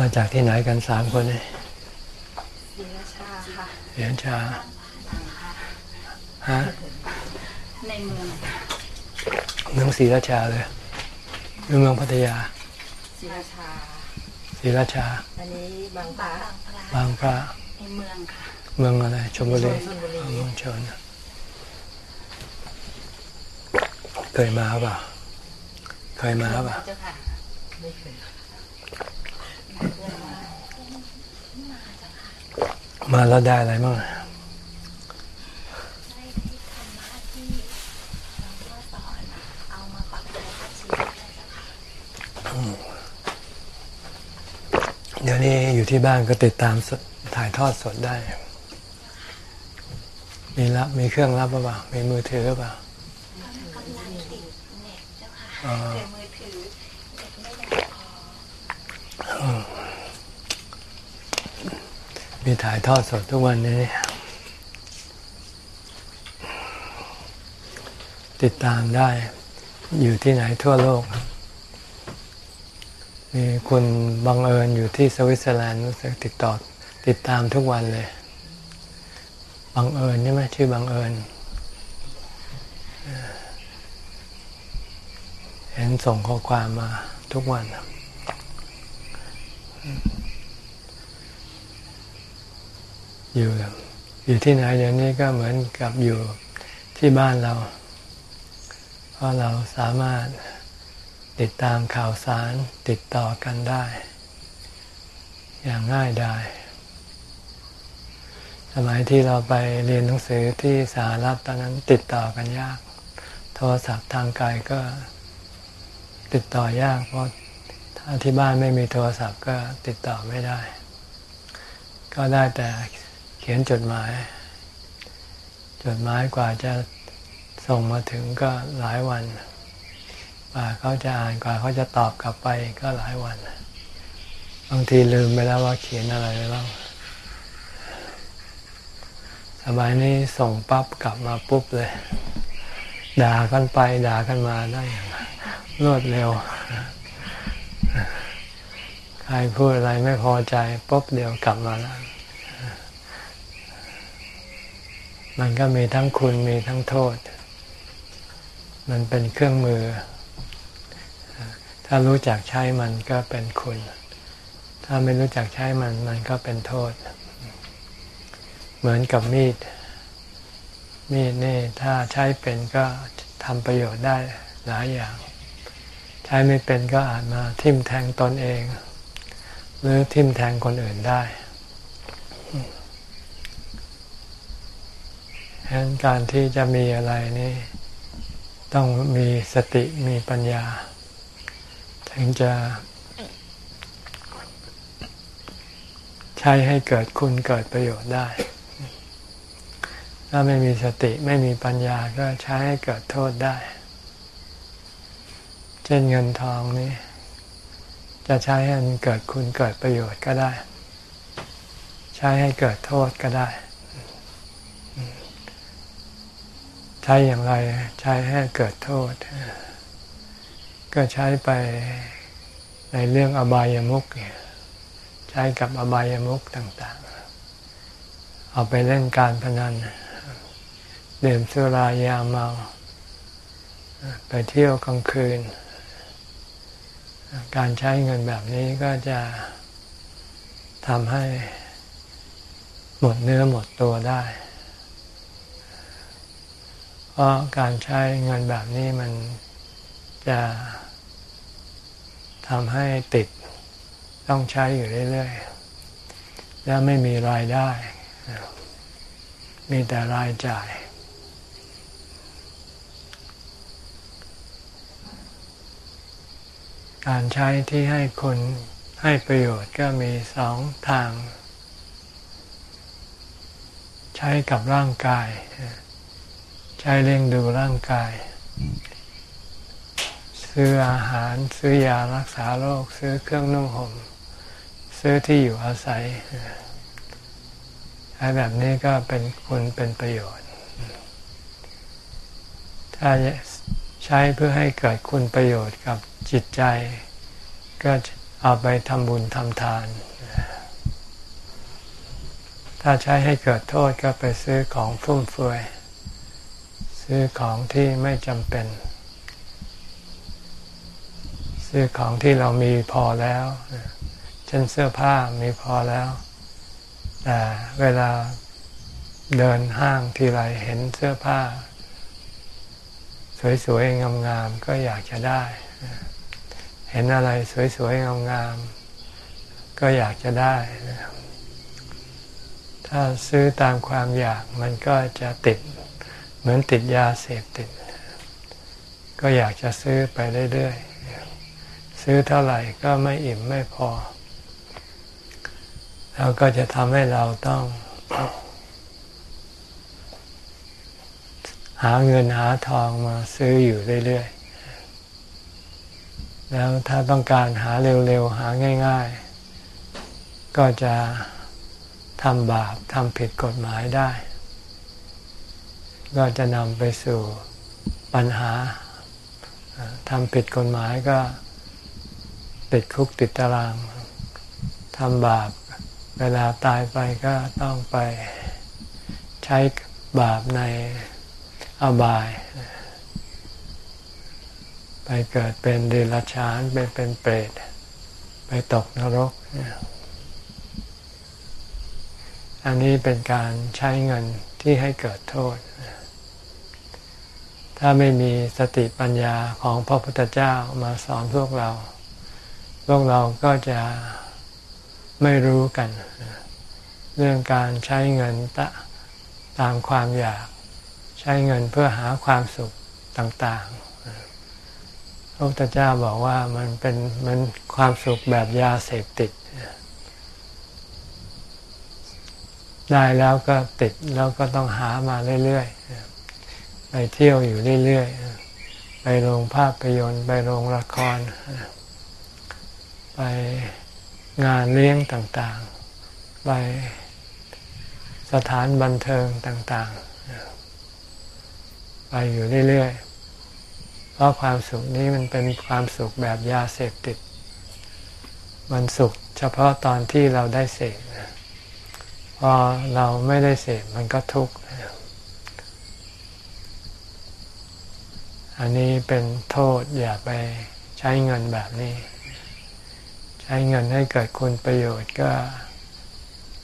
มาจากที่ไหนกันสามคนเนี่ยศรีราชาค่ะเรียนชาฮะในเมืองเมืองศรีราชาเลยหรือเมืองพัทยาศรีราชาศรีราชา อันนี้บางพระบางพระในเมืองค่ะ เมืองอะไรชลบุรีชลบุรีอ๋อเมืองชนเคยมาเปล่าเคยมาเปล่าเจ้าค่ะไม่เคย มาแล้วได้อะไรบ้างได้ได้ทำหน้าที่หลวงพ่อสอนเอามาปรับใช้กับชีวิตเลยเจ้าค่ะเดี๋ยวนี้อยู่ที่บ้านก็ติดตามสดถ่ายทอดสดได้ มีรับมีเครื่องรับหรือเปล่า มีมือถือหรือเปล่า กำลังติดเน็ตเจ้าค่ะ อ๋อ แต่มือถือเน็ตไม่ยังพอ มีถ่ายทอดสดทุกวันนี้ ติดตามได้อยู่ที่ไหนทั่วโลก มีคุณบังเอิญอยู่ที่สวิตเซอร์แลนด์รู้สึกติดต่อติดตามทุกวันเลย บังเอิญใช่ไหมชื่อบังเอิญเอ่อเห็นส่งข้อความมาทุกวัน อยู่อยู่ที่ไหนเดี๋ยวนี้ก็เหมือนกับอยู่ที่บ้านเรา เพราะเราสามารถติดตามข่าวสารติดต่อกันได้ อย่างง่ายดายสมัยที่เราไปเรียนหนังสือที่สหรัฐตอนนั้นติดต่อกันยาก โทรศัพท์ทางไกลก็ติดต่อยาก เพราะถ้าที่บ้านไม่มีโทรศัพท์ก็ติดต่อไม่ได้ ก็ได้แต่ ขียนจดหมาย จดหมายกว่าจะส่งมาถึงก็หลายวันกว่าเขาจะอ่านกว่าเขาจะตอบกลับไปก็หลายวัน บางทีลืมไปแล้วว่าเขียนอะไรไปบ้างสมัยนี้ส่งปั๊บกลับมาปุ๊บเลย ด่ากันไปด่ากันมาได้อย่างรวดเร็ว ใครพูดอะไรไม่พอใจปุ๊บเดียวกลับมาแล้ว มันก็มีทั้งคุณมีทั้งโทษ มันเป็นเครื่องมือ ถ้ารู้จักใช้มันก็เป็นคุณ ถ้าไม่รู้จักใช้มันมันก็เป็นโทษ เหมือนกับมีด มีดนี่ถ้าใช้เป็นก็ทำประโยชน์ได้หลายอย่าง ใช้ไม่เป็นก็อาจมาทิ่มแทงตนเอง หรือทิ่มแทงคนอื่นได้ ฉะนั้นการที่จะมีอะไรนี่ต้องมีสติมีปัญญา ถึงจะใช้ให้เกิดคุณเกิดประโยชน์ได้ ถ้าไม่มีสติไม่มีปัญญาก็ใช้ให้เกิดโทษได้ เช่นเงินทองนี่จะใช้ให้มันเกิดคุณเกิดประโยชน์ก็ได้ ใช้ให้เกิดโทษก็ได้ ใช้อย่างไรใช้ให้เกิดโทษ ก็ใช้ไปในเรื่องอบายามุกใช้กับอบายามุกต่าง ๆ เอาไปเล่นการพนันเดื่มสุรายาเมา ไปเที่ยวกลางคืน การใช้เงินแบบนี้ก็จะทำให้หมดเนื้อหมดตัวได้ เพราะการใช้เงินแบบนี้มันจะทำให้ติดต้องใช้อยู่เรื่อยๆ แล้วไม่มีรายได้ มีแต่รายจ่าย การใช้ที่ให้คนให้ประโยชน์ก็มีสองทาง ใช้กับร่างกาย ใช้เลี้ยงดูร่างกาย ซื้ออาหารซื้อยารักษาโรค ซื้อเครื่องนุ่งห่มซื้อที่อยู่อาศัยใช้แบบนี้ก็เป็นคุณเป็นประโยชน์ ถ้าใช้เพื่อให้เกิดคุณประโยชน์กับจิตใจ ก็เอาไปทำบุญทำทาน ถ้าใช้ให้เกิดโทษก็ไปซื้อของฟุ่มเฟือย ซื้อของที่ไม่จำเป็น ซื้อของที่เรามีพอแล้วเช่นเสื้อผ้ามีพอแล้วแต่เวลาเดินห้างทีไรเห็นเสื้อผ้า สวยๆงามๆก็อยากจะได้ เห็นอะไรสวยๆงามๆก็อยากจะได้ ถ้าซื้อตามความอยากมันก็จะติด มือนติดยาเสพติด ก็อยากจะซื้อไปเรื่อยๆซื้อเท่าไหร่ก็ไม่อิ่มไม่พอ แล้วก็จะทำให้เราต้อง หาเงินหาทองมาซื้ออยู่เรื่อยๆ แล้วถ้าต้องการหาเร็วๆ หาง่าย ๆ ก็จะทำบาปทำผิดกฎหมายได้ ก็จะนำไปสู่ปัญหาทำผิดกฎหมายก็ติดคุกติดตารางทำบาปเวลาตายไปก็ต้องไปใช้บาปในอบาย ไปเกิดเป็นเดรัจฉานไปเป็นเปรต ไปตกนรก อันนี้เป็นการใช้เงินที่ให้เกิดโทษ ถ้าไม่มีสติปัญญาของพระพุทธเจ้ามาสอนพวกเรา พวกเราก็จะไม่รู้กัน เรื่องการใช้เงินตตามความอยาก ใช้เงินเพื่อหาความสุขต่างๆ พระพุทธเจ้าบอกว่ามันเป็นมันความสุขแบบยาเสพติด ได้แล้วก็ติดแล้วก็ต้องหามาเรื่อยๆ ไปเที่ยวอยู่เรื่อยๆ ไปโรงภาพยนตร์ ไปโรงละคร ไปงานเลี้ยงต่างๆ ไปสถานบันเทิงต่างๆ ไปอยู่เรื่อยๆ เพราะความสุขนี้มันเป็นความสุขแบบยาเสพติด มันสุขเฉพาะตอนที่เราได้เสพพอเราไม่ได้เสพมันก็ทุกข์ อันนี้เป็นโทษอย่าไปใช้เงินแบบนี้ ใช้เงินให้เกิดคุณประโยชน์ก็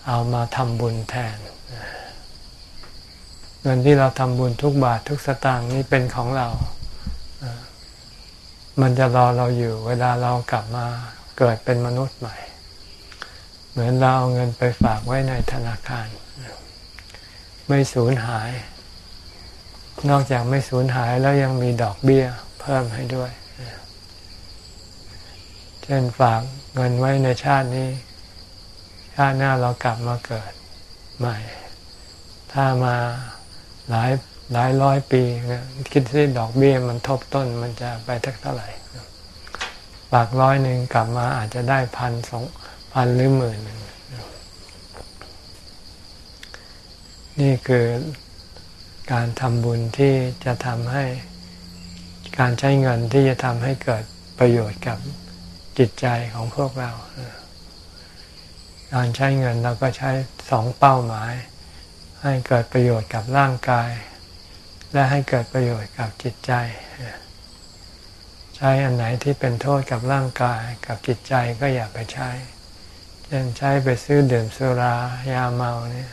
เอามาทำบุญแทน เงินที่เราทำบุญทุกบาททุกสตางค์นี่เป็นของเรา มันจะรอเราอยู่เวลาเรากลับมาเกิดเป็นมนุษย์ใหม่ เหมือนเราเอาเงินไปฝากไว้ในธนาคาร ไม่สูญหาย นอกจากไม่สูญหายแล้วยังมีดอกเบี้ยเพิ่มให้ด้วย เช่นฝากเงินไว้ในชาตินี้ ชาติหน้าเรากลับมาเกิดใหม่ ถ้ามาหลายหลายร้อยปีคิดที่ดอกเบี้ยมันทบต้นมันจะไปทักเท่าไหร่ฝากร้อยหนึ่งกลับมาอาจจะได้พันสองพันหรือหมื่นหนึ่งนี่คือ การทำบุญที่จะทำให้การใช้เงินที่จะทำให้เกิดประโยชน์กับจิตใจของพวกเรา การใช้เงินเราก็ใช้สองเป้าหมาย ให้เกิดประโยชน์กับร่างกาย และให้เกิดประโยชน์กับจิตใจ ใช้อันไหนที่เป็นโทษกับร่างกายกับจิตใจก็อย่าไปใช้เช่นใช้ไปซื้อดื่มสุรายาเมาเนี่ย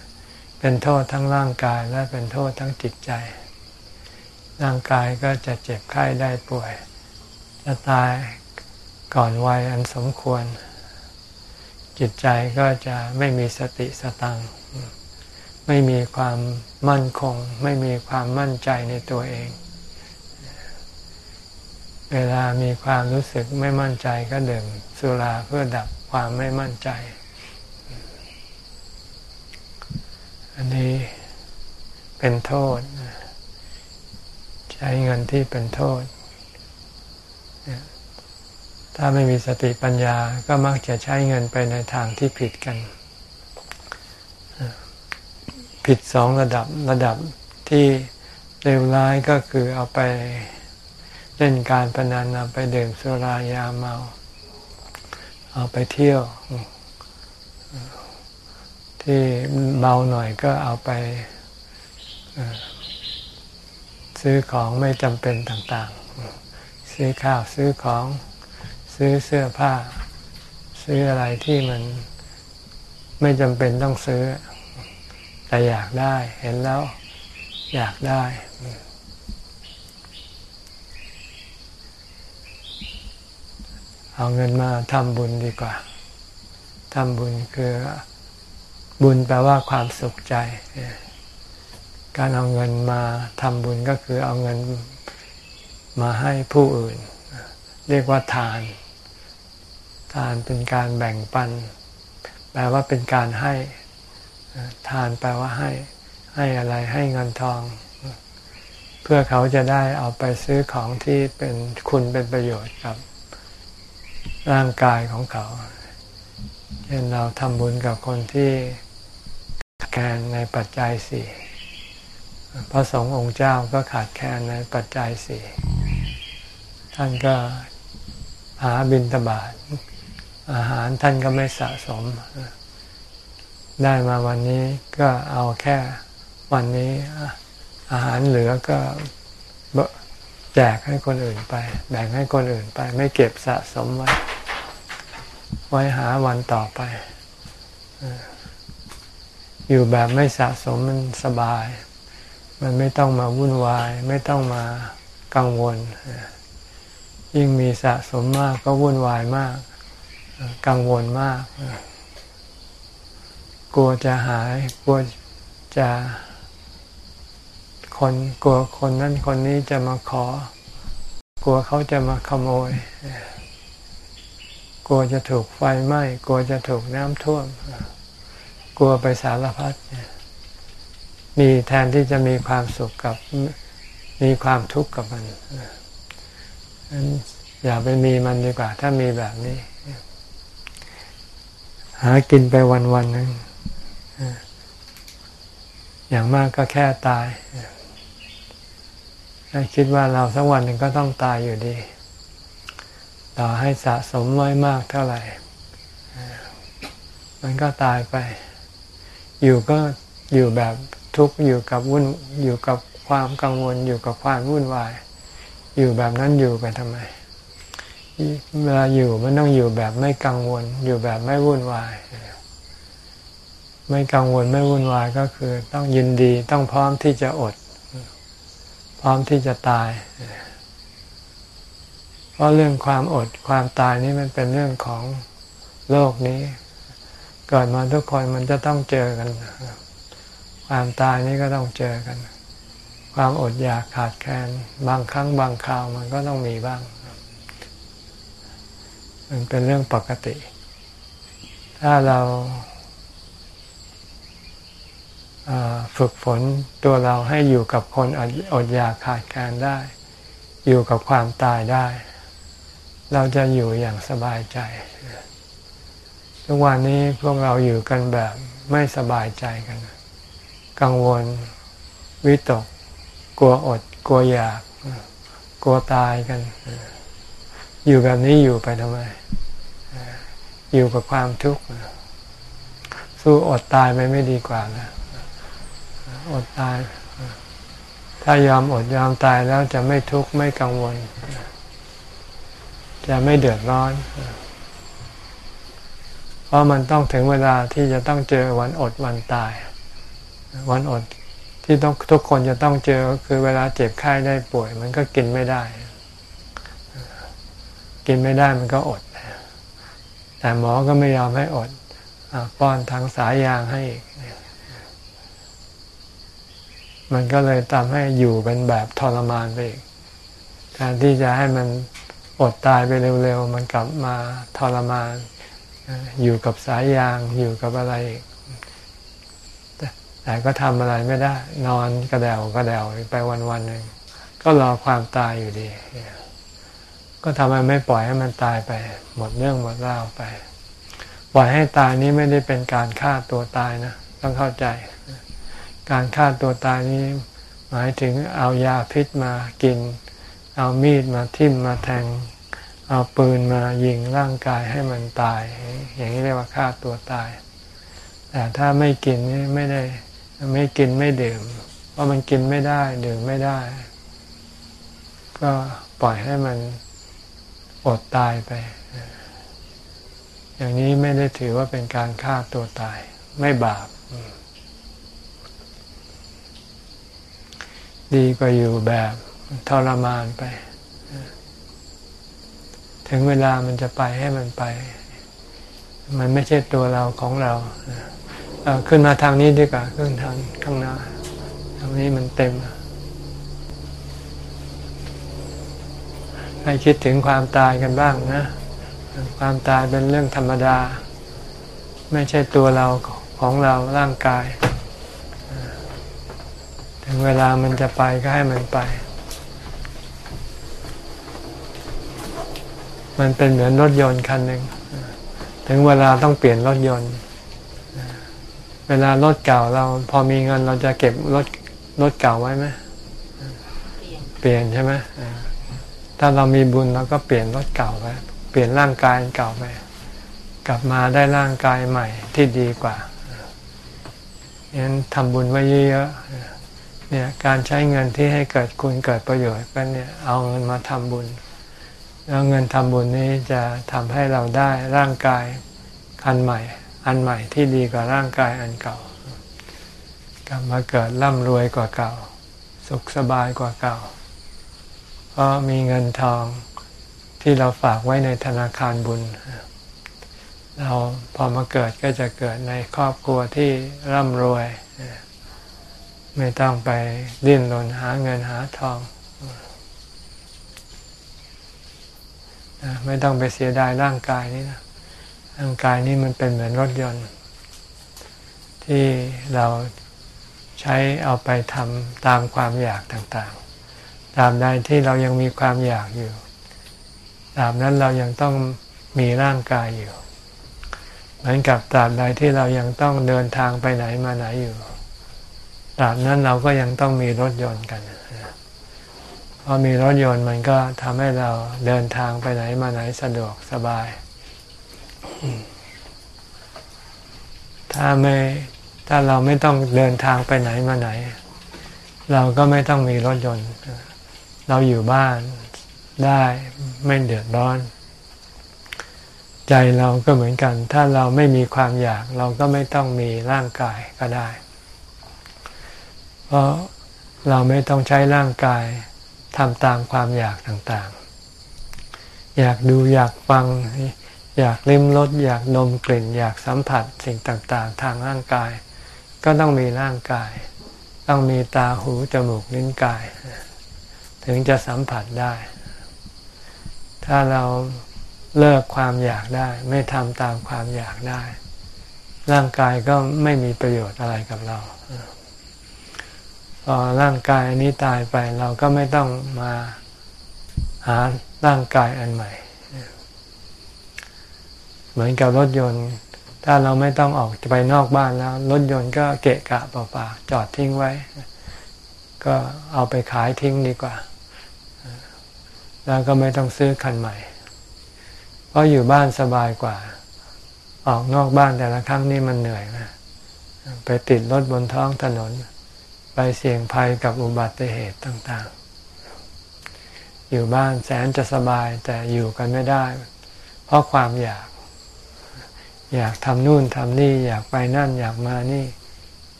เป็นโทษทั้งร่างกายและเป็นโทษทั้งจิตใจ ร่างกายก็จะเจ็บไข้ได้ป่วย จะตายก่อนวัยอันสมควร จิตใจก็จะไม่มีสติสตังไม่มีความมั่นคง ไม่มีความมั่นใจในตัวเอง เวลามีความรู้สึกไม่มั่นใจก็ดื่มสุราเพื่อดับความไม่มั่นใจ อันนี้เป็นโทษ ใช้เงินที่เป็นโทษ ถ้าไม่มีสติปัญญาก็มักจะใช้เงินไปในทางที่ผิดกัน ผิดสองระดับระดับที่เลวร้ายก็คือเอาไปเล่นการพนันเอาไปดื่มสุรายาเมา เอาไปเที่ยว ที่เบาหน่อยก็เอาไปซื้อของไม่จำเป็นต่างๆ ซื้อข้าวซื้อของซื้อเสื้อผ้า ซื้ออะไรที่มันไม่จำเป็นต้องซื้อ แต่อยากได้เห็นแล้วอยากได้ เอาเงินมาทำบุญดีกว่าทำบุญคือ บุญแปลว่าความสุขใจ การเอาเงินมาทำบุญก็คือเอาเงินมาให้ผู้อื่น เรียกว่าทาน ทานเป็นการแบ่งปัน แปลว่าเป็นการให้ ทานแปลว่าให้ ให้อะไรให้เงินทอง เพื่อเขาจะได้เอาไปซื้อของที่เป็นคุณเป็นประโยชน์กับร่างกายของเขาเช่นเราทำบุญกับคนที่ แคลนในปัจจัยสี่พระสงฆ์องค์เจ้าก็ขาดแคลนในปัจจัยสี่ท่านก็หาบินตบาทอาหารท่านก็ไม่สะสม ได้มาวันนี้ก็เอาแค่วันนี้อาหารเหลือก็แจกให้คนอื่นไป แบ่งให้คนอื่นไป ไม่เก็บสะสมไว้ ไว้หาวันต่อไปอ ยู่แบบไม่สะสมมันสบาย มันไม่ต้องมาวุ่นวาย ไม่ต้องมากังวล ยิ่งมีสะสมมากก็วุ่นวายมาก กังวลมาก กลัวจะหาย กลัวจะคนกลัวคนนั้นคนนี้จะมาขอ กลัวเขาจะมาขโมย กลัวจะถูกไฟไหม้ กลัวจะถูกน้ำท่วม ลัวไปสารพัดมีแทนที่จะมีความสุขกับมีความทุกข์กับมันอย่าไปมีมันดีกว่า ถ้ามีแบบนี้ หากินไปวันวันหนึ่งอย่างมากก็แค่ตายคิดว่าเราสักวันหนึ่งก็ต้องตายอยู่ดี ต่อให้สะสมไว้มากเท่าไหร่ มันก็ตายไป อยู่ก็อยู่แบบทุกข์อยู่กับวุ่นอยู่กับความกังวลอยู่กับความวุ่นวาย อยู่แบบนั้นอยู่ไปทำไมเวลาอยู่มันต้องอยู่แบบไม่กังวล อยู่แบบไม่วุ่นวาย ไม่กังวลไม่วุ่นวายก็คือ ต้องยินดีต้องพร้อมที่จะอด พร้อมที่จะตาย เพราะเรื่องความอดความตายนี่มันเป็นเรื่องของโลกนี้ เกิดมาทุกคนมันจะต้องเจอกัน ความตายนี่ก็ต้องเจอกัน ความอดอยากขาดแคลนบางครั้งบางคราวมันก็ต้องมีบ้าง มันเป็นเรื่องปกติ ถ้าเราฝึกฝนตัวเราให้อยู่กับคนอดอยากขาดการได้ อยู่กับความตายได้ เราจะอยู่อย่างสบายใจ ทุกวันนี้พวกเราอยู่กันแบบไม่สบายใจกัน กังวล วิตก กลัวอด กลัวอยาก กลัวตายกัน อยู่แบบนี้อยู่ไปทำไม อยู่กับความทุกข์ สู้อดตายไปไม่ดีกว่านะอดตาย ถ้ายอมอดยอมตายแล้วจะไม่ทุกข์ไม่กังวล จะไม่เดือดร้อน เพราะมันต้องถึงเวลาที่จะต้องเจอวันอดวันตาย วันอดที่ต้องทุกคนจะต้องเจอคือเวลาเจ็บไข้ได้ป่วย มันก็กินไม่ได้ กินไม่ได้มันก็อด แต่หมอก็ไม่ยอมให้อดป้อนทางสายยางให้อีกมันก็เลยทำให้อยู่เป็นแบบทรมานไปอีกแทนที่จะให้มันอดตายไปเร็วๆ มันกลับมาทรมาน อยู่กับสายยางอยู่กับอะไรแต่ก็ทำอะไรไม่ได้ นอนกระเดวกระเดวไปวันๆหนึ่งก็รอความตายอยู่ดี ก็ทำไมไม่ปล่อยให้มันตายไป หมดเรื่องหมดราวไป ปล่อยให้ตายนี้ไม่ได้เป็นการฆ่าตัวตายนะต้องเข้าใจ การฆ่าตัวตายนี้ หมายถึงเอายาพิษมากิน เอามีดมาทิ่มมาแทง เอาปืนมายิงร่างกายให้มันตาย อย่างนี้เรียกว่าฆ่าตัวตาย แต่ถ้าไม่กินนี่ไม่ได้ไม่กินไม่ดื่ม เพราะมันกินไม่ได้ดื่มไม่ได้ ก็ปล่อยให้มันอดตายไป อย่างนี้ไม่ได้ถือว่าเป็นการฆ่าตัวตาย ไม่บาป ดีกว่าอยู่แบบทรมานไป ถึงเวลามันจะไปให้มันไป มันไม่ใช่ตัวเราของเราเอาขึ้นมาทางนี้ดีกว่าขึ้นทางข้างหน้าทางนี้มันเต็มให้คิดถึงความตายกันบ้างนะ ความตายเป็นเรื่องธรรมดา ไม่ใช่ตัวเราของเราร่างกาย ถึงเวลามันจะไปก็ให้มันไป มันเป็นเหมือนรถยนต์คันหนึ่งถึงเวลาต้องเปลี่ยนรถยนต์ เวลารถเก่าเราพอมีเงินเราจะเก็บรถรถเก่าไว้ไหมเปลี่ยนใช่ไหมถ้าเรามีบุญเราก็เปลี่ยนรถเก่าไปเปลี่ยนร่างกายเก่าไปกลับมาได้ร่างกายใหม่ที่ดีกว่างั้นทำบุญไว้เยอะๆเนี่ยการใช้เงินที่ให้เกิดคุณเกิดประโยชน์ก็เนี่ยเอาเงินมาทำบุญ แล้วเงินทำบุญนี้จะทำให้เราได้ร่างกายอันใหม่ อันใหม่ที่ดีกว่าร่างกายอันเก่ากลับมาเกิดร่ำรวยกว่าเก่า สุขสบายกว่าเก่า เพราะมีเงินทองที่เราฝากไว้ในธนาคารบุญ เราพอมาเกิดก็จะเกิดในครอบครัวที่ร่ำรวย ไม่ต้องไปดิ้นรนหาเงินหาทอง ไม่ต้องไปเสียดายร่างกายนี้นะร่างกายนี้มันเป็นเหมือนรถยนต์ ที่เราใช้เอาไปทำตามความอยากต่างๆ ตามใดที่เรายังมีความอยากอยู่ ตามนั้นเรายังต้องมีร่างกายอยู่ เหมือนกับตราบใดที่เรายังต้องเดินทางไปไหนมาไหนอยู่ตราบนั้นเราก็ยังต้องมีรถยนต์กัน พอมีรถยนต์มันก็ทำให้เราเดินทางไปไหนมาไหนสะดวกสบาย ถ้าไม่ถ้าเราไม่ต้องเดินทางไปไหนมาไหน เราก็ไม่ต้องมีรถยนต์ เราอยู่บ้านได้ไม่เดือดร้อน ใจเราก็เหมือนกัน ถ้าเราไม่มีความอยาก เราก็ไม่ต้องมีร่างกายก็ได้ เพราะเราไม่ต้องใช้ร่างกาย ทำตามความอยากต่างๆ อยากดูอยากฟัง อยากลิ้มรสอยากดมกลิ่น อยากสัมผัสสิ่งต่างๆ ทางร่างกาย ก็ต้องมีร่างกาย ต้องมีตาหูจมูกลิ้นกาย ถึงจะสัมผัสได้ ถ้าเราเลิกความอยากได้ ไม่ทำตามความอยากได้ ร่างกายก็ไม่มีประโยชน์อะไรกับเรา ร่างกายอันนี้ตายไปเราก็ไม่ต้องมาหาร่างกายอันใหม่ เหมือนกับรถยนต์ ถ้าเราไม่ต้องออกไปนอกบ้านแล้ว รถยนต์ก็เกะกะเปล่าๆจอดทิ้งไว้ ก็เอาไปขายทิ้งดีกว่า แล้วก็ไม่ต้องซื้อคันใหม่ เพราะอยู่บ้านสบายกว่า ออกนอกบ้านแต่ละครั้งนี่มันเหนื่อยนะไปติดรถบนท้องถนน ไปเสี่ยงภัยกับอุบัติเหตุต่างๆ อยู่บ้านแสนจะสบายแต่อยู่กันไม่ได้ เพราะความอยาก อยากทำนู่นทำนี่ อยากไปนั่นอยากมานี่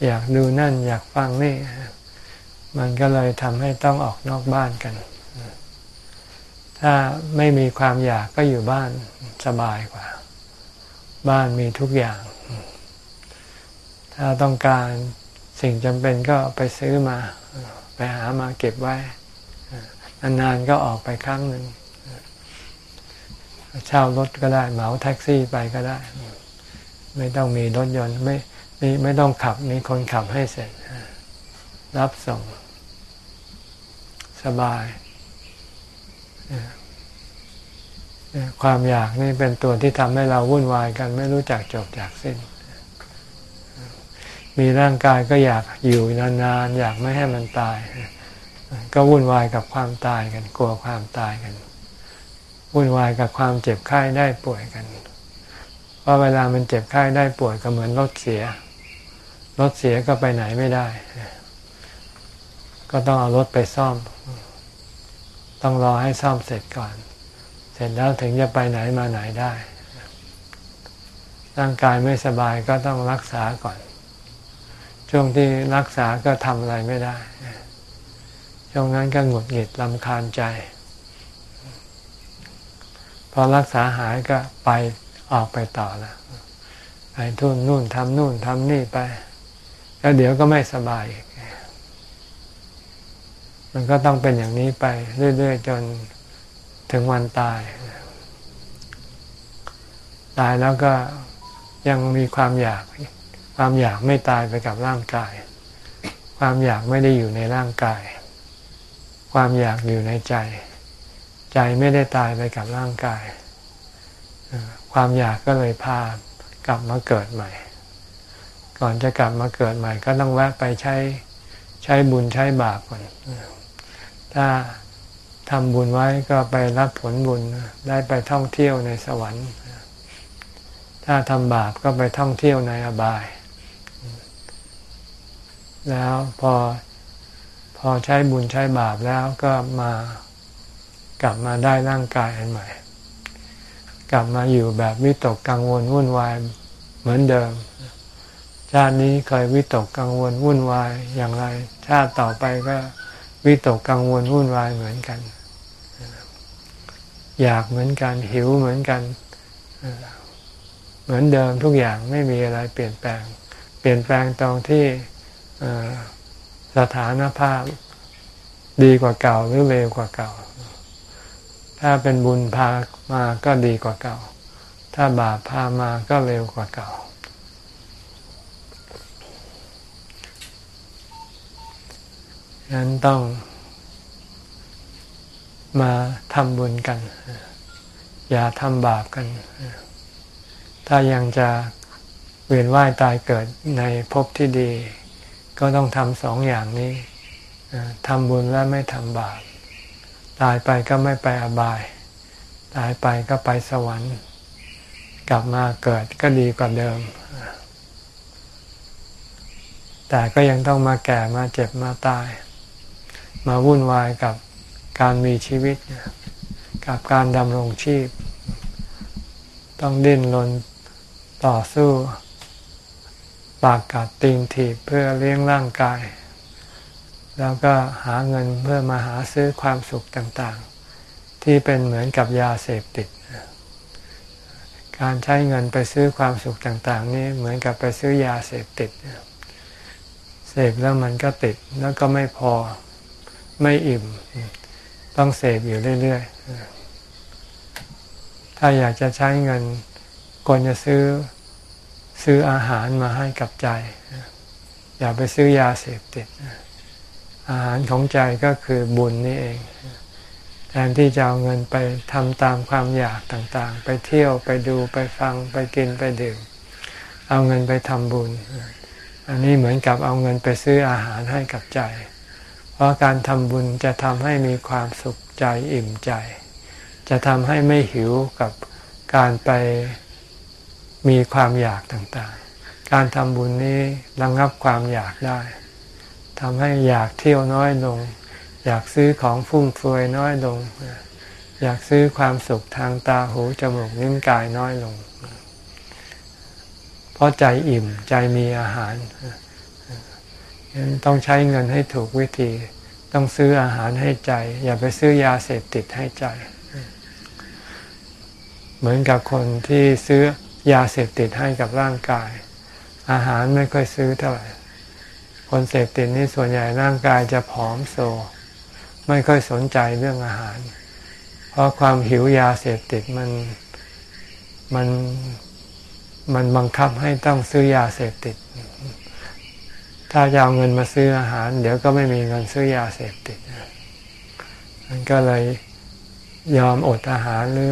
อยากดูนั่นอยากฟังนี่ มันก็เลยทำให้ต้องออกนอกบ้านกัน ถ้าไม่มีความอยากก็อยู่บ้านสบายกว่า บ้านมีทุกอย่าง ถ้าต้องการ สิ่งจำเป็นก็ไปซื้อมา ไปหามาเก็บไว้นานๆก็ออกไปครั้งหนึ่งเช่ารถก็ได้เหมาแท็กซี่ไปก็ได้ ไม่ต้องมีรถยนต์ไม่ไม่ไม่ต้องขับมีคนขับให้เสร็จ รับส่ง สบาย ความอยากนี่เป็นตัวที่ทำให้เราวุ่นวายกัน ไม่รู้จักจบจากสิ้น มีร่างกายก็อยากอยู่นานๆ อยากไม่ให้มันตาย ก็วุ่นวายกับความตายกัน กลัวความตายกัน วุ่นวายกับความเจ็บไข้ได้ป่วยกันเพราะเวลามันเจ็บไข้ได้ป่วยก็เหมือนรถเสีย รถเสียก็ไปไหนไม่ได้ ก็ต้องเอารถไปซ่อม ต้องรอให้ซ่อมเสร็จก่อน เสร็จแล้วถึงจะไปไหนมาไหนได้ ร่างกายไม่สบายก็ต้องรักษาก่อน ช่วงที่รักษาก็ทำอะไรไม่ได้ ช่วงนั้นก็หงุดหงิดลำคาญใจ พอรักษาหายก็ไปออกไปต่อแล้วไปทุ่นนู่นทำนู่นทำนี่ไป แล้วเดี๋ยวก็ไม่สบายอีกมันก็ต้องเป็นอย่างนี้ไป เรื่อย ๆ จนถึงวันตาย ตายแล้วก็ยังมีความอยาก ความอยากไม่ตายไปกับร่างกาย ความอยากไม่ได้อยู่ในร่างกาย ความอยากอยู่ในใจ ใจไม่ได้ตายไปกับร่างกาย ความอยากก็เลยพากลับมาเกิดใหม่ ก่อนจะกลับมาเกิดใหม่ ก็ต้องแวะไปใช้ใช้บุญใช้บาปก่อนถ้าทำบุญไว้ก็ไปรับผลบุญได้ไปท่องเที่ยวในสวรรค์ ถ้าทำบาปก็ไปท่องเที่ยวในอบาย แล้วพอพอใช้บุญใช้บาปแล้วก็มากลับมาได้ร่างกายอันใหม่ กลับมาอยู่แบบวิตกกังวลวุ่นวายเหมือนเดิม ชาตินี้เคยวิตกกังวลวุ่นวายอย่างไร ชาติต่อไปก็วิตกกังวลวุ่นวายเหมือนกัน อยากเหมือนกันหิวเหมือนกัน เหมือนเดิมทุกอย่างไม่มีอะไรเปลี่ยนแปลง เปลี่ยนแปลงตรงที่ สถานภาพดีกว่าเก่าหรือเลวกว่าเก่า ถ้าเป็นบุญพามาก็ดีกว่าเก่า ถ้าบาปพามาก็เร็วกว่าเก่า ฉะนั้นต้องมาทำบุญกัน อย่าทำบาปกัน ถ้ายังจะเวียนว่ายตายเกิดในภพที่ดี ก็ต้องทำสองอย่างนี้ทำบุญและไม่ทำบาปตายไปก็ไม่ไปอบาย ตายไปก็ไปสวรรค์ กลับมาเกิดก็ดีกว่าเดิม แต่ก็ยังต้องมาแก่มาเจ็บมาตาย มาวุ่นวายกับการมีชีวิต กับการดำรงชีพ ต้องดิ้นรนต่อสู้ ปากกัดตีนถีบเพื่อเลี้ยงร่างกาย แล้วก็หาเงินเพื่อมาหาซื้อความสุขต่างๆ ที่เป็นเหมือนกับยาเสพติด การใช้เงินไปซื้อความสุขต่างๆ นี่เหมือนกับไปซื้อยาเสพติดเสพแล้วมันก็ติดแล้วก็ไม่พอไม่อิ่ม ต้องเสพอยู่เรื่อยๆถ้าอยากจะใช้เงินควรจะซื้อ ซื้ออาหารมาให้กับใจ อย่าไปซื้อยาเสพติด อาหารของใจก็คือบุญนี่เอง แทนที่จะเอาเงินไปทำตามความอยากต่างๆ ไปเที่ยวไปดูไปฟังไปกินไปดื่ม เอาเงินไปทำบุญ อันนี้เหมือนกับเอาเงินไปซื้ออาหารให้กับใจ เพราะการทำบุญจะทำให้มีความสุขใจอิ่มใจ จะทำให้ไม่หิวกับการไป มีความอยากต่างๆ การทำบุญนี้ระงับความอยากได้ทำให้อยากเที่ยวน้อยลง อยากซื้อของฟุ่มเฟือยน้อยลง อยากซื้อความสุขทางตาหูจมูกลิ้นกายน้อยลง เพราะใจอิ่มใจมีอาหารต้องใช้เงินให้ถูกวิธี ต้องซื้ออาหารให้ใจ อย่าไปซื้อยาเสพติดให้ใจ เหมือนกับคนที่ซื้อ ยาเสพติดให้กับร่างกาย อาหารไม่ค่อยซื้อเท่าไหร่คนเสพติดนี่ส่วนใหญ่ร่างกายจะผอมโซ ไม่ค่อยสนใจเรื่องอาหาร เพราะความหิวยาเสพติดมันมันมันบังคับให้ต้องซื้อยาเสพติด ถ้าจะเอาเงินมาซื้ออาหาร เดี๋ยวก็ไม่มีเงินซื้อยาเสพติด มันก็เลยยอมอดอาหารหรือ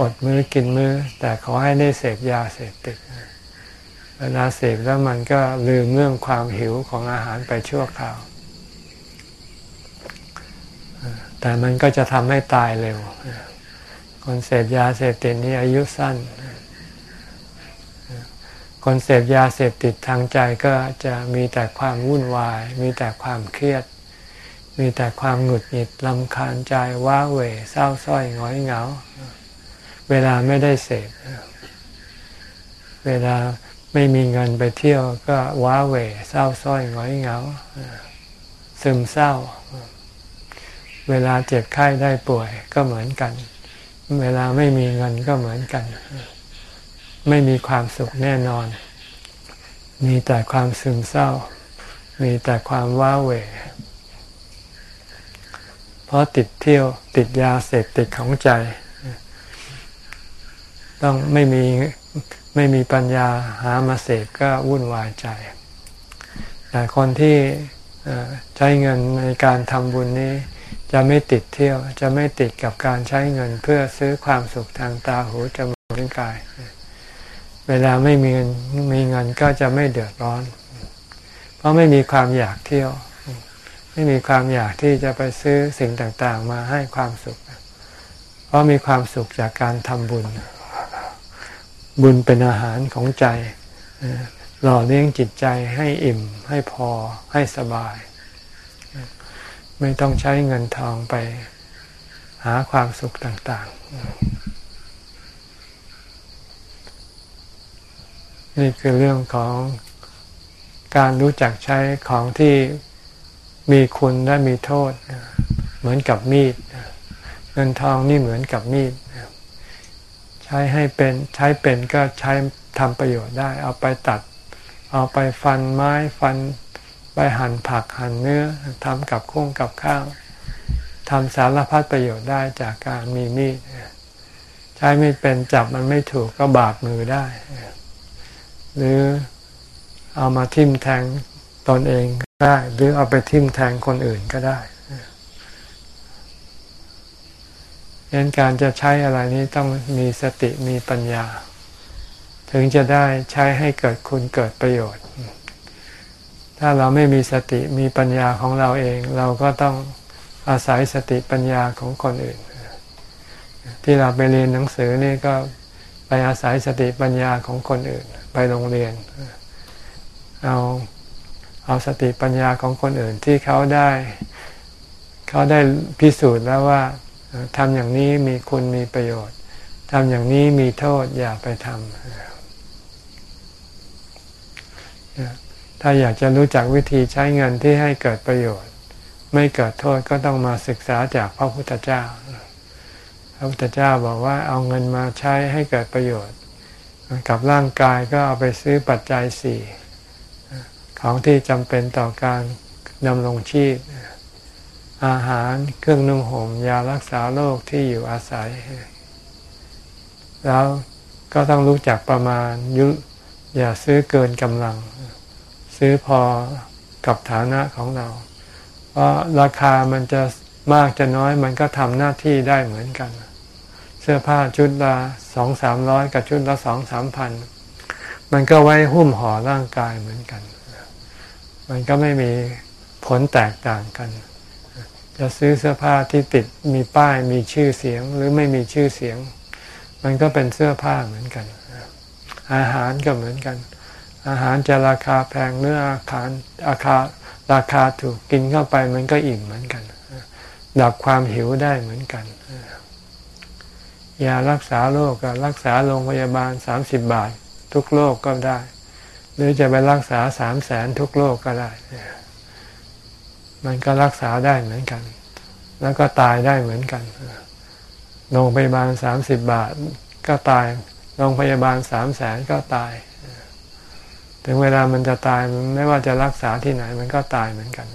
อดมือ้อกินมือ้อ แต่ขอให้ได้เสพยาเสพติดเวลาเสพแล้วมันก็ลืมเรื่องความหิวของอาหารไปชั่วคราว แต่มันก็จะทำให้ตายเร็ว คนเสพยาเสพติดนี่อายุสั้น คนเสพยาเสพติดทางใจก็จะมีแต่ความวุ่นวาย มีแต่ความเครียด มีแต่ความหงุดหงิดลำคาญใจว้าเหวเศร้าส้อยงอยเหงา เวลาไม่ได้เสพเวลาไม่มีเงินไปเที่ยวก็ว้าเหวเศร้าส้อยหงอยเหงาซึมเศร้า เวลาเจ็บไข้ได้ป่วยก็เหมือนกัน เวลาไม่มีเงินก็เหมือนกัน ไม่มีความสุขแน่นอน มีแต่ความซึมเศร้า มีแต่ความว้าเหวเพราะติดเที่ยวติดยาเสพติดของใจ ต้องไม่มีไม่มีปัญญาหามาเสพก็วุ่นวายใจ แต่คนที่ใช้เงินในการทำบุญนี้ จะไม่ติดเที่ยว จะไม่ติดกับการใช้เงินเพื่อซื้อความสุขทางตาหูจมูกลิ้นกาย เวลาไม่มีเงินมีเงินก็จะไม่เดือดร้อน เพราะไม่มีความอยากเที่ยว ไม่มีความอยากที่จะไปซื้อสิ่งต่างๆ มาให้ความสุข เพราะมีความสุขจากการทำบุญ บุญเป็นอาหารของใจหล่อเลี้ยงจิตใจให้อิ่มให้พอให้สบาย ไม่ต้องใช้เงินทองไปหาความสุขต่าง ๆ นี่คือเรื่องของการรู้จักใช้ของที่มีคุณและมีโทษ เหมือนกับมีด เงินทองนี่เหมือนกับมีด ช้ให้เป็นใช้เป็นก็ใช้ทำประโยชน์ได้ เอาไปตัด เอาไปฟันไม้ฟันไปหั่นผักหั่นเนื้อทำกับข้งกับข้าวทำสารพัดประโยชน์ได้จากการมีมีดใช้ไม่เป็นจับมันไม่ถูกก็บาดมือได้ หรือเอามาทิ่มแทงตนเองได้ หรือเอาไปทิ่มแทงคนอื่นก็ได้ ยังนั้นการจะใช้อะไรนี้ต้องมีสติมีปัญญา ถึงจะได้ใช้ให้เกิดคุณเกิดประโยชน์ ถ้าเราไม่มีสติมีปัญญาของเราเอง เราก็ต้องอาศัยสติปัญญาของคนอื่น ที่เราไปเรียนหนังสือนี่ก็ไปอาศัยสติปัญญาของคนอื่น ไปโรงเรียน เอาเอาสติปัญญาของคนอื่นที่เขาได้ เขาได้พิสูจน์แล้วว่า ทำอย่างนี้มีคุณมีประโยชน์ทำอย่างนี้มีโทษอย่าไปทำถ้าอยากจะรู้จักวิธีใช้เงินที่ให้เกิดประโยชน์ ไม่เกิดโทษก็ต้องมาศึกษาจากพระพุทธเจ้า พระพุทธเจ้าบอกว่าเอาเงินมาใช้ให้เกิดประโยชน์ กับร่างกายก็เอาไปซื้อปัจจัยสี่ของที่จำเป็นต่อการดำรงชีพ อาหารเครื่องนุ่งห่มยารักษาโรคที่อยู่อาศัย แล้วก็ต้องรู้จักประมาณยุอย่าซื้อเกินกำลัง ซื้อพอกับฐานะของเรา เพราะราคามันจะมากจะน้อยมันก็ทำหน้าที่ได้เหมือนกัน เสื้อผ้าชุดละสองสามร้อยกับชุดละสองสามพันมันก็ไว้หุ้มห่อร่างกายเหมือนกัน มันก็ไม่มีผลแตกต่างกัน จะซื้อเสื้อผ้าที่ติดมีป้ายมีชื่อเสียงหรือไม่มีชื่อเสียง มันก็เป็นเสื้อผ้าเหมือนกัน อาหารก็เหมือนกัน อาหารจะราคาแพงเนื้ออาหารอาคาราคาถูกกินเข้าไปมันก็อิ่มเหมือนกันดับความหิวได้เหมือนกันยารักษาโรคก็รักษาโรงพยาบาลสามสิบบาท ทุกโรคกก็ได้ หรือจะไปรักษาสามแสนทุกโรคกก็ได้ มันก็รักษาได้เหมือนกัน แล้วก็ตายได้เหมือนกันโรงพยาบาลสามสิบบาทก็ตายโรงพยาบาลสามแสนก็ตาย ถึงเวลามันจะตายไม่ว่าจะรักษาที่ไหนมันก็ตายเหมือนกัน